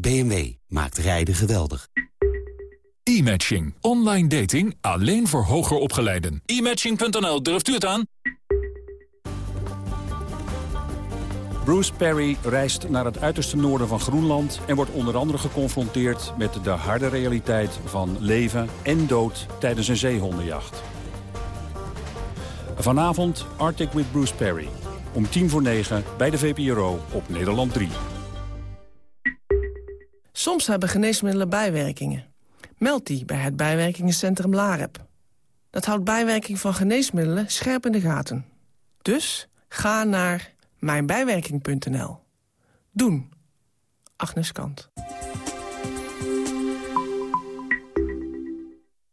BMW maakt rijden geweldig. E-matching. Online dating alleen voor hoger opgeleiden. E-matching.nl, durft u het aan? Bruce Perry reist naar het uiterste noorden van Groenland... en wordt onder andere geconfronteerd met de harde realiteit van leven en dood tijdens een zeehondenjacht. Vanavond Arctic with Bruce Perry. Om tien voor negen bij de VPRO op Nederland 3. Soms hebben geneesmiddelen bijwerkingen. Meld die bij het bijwerkingencentrum LAREP. Dat houdt bijwerking van geneesmiddelen scherp in de gaten. Dus ga naar mijnbijwerking.nl. Doen. Agnes Kant.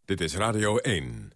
Dit is Radio 1.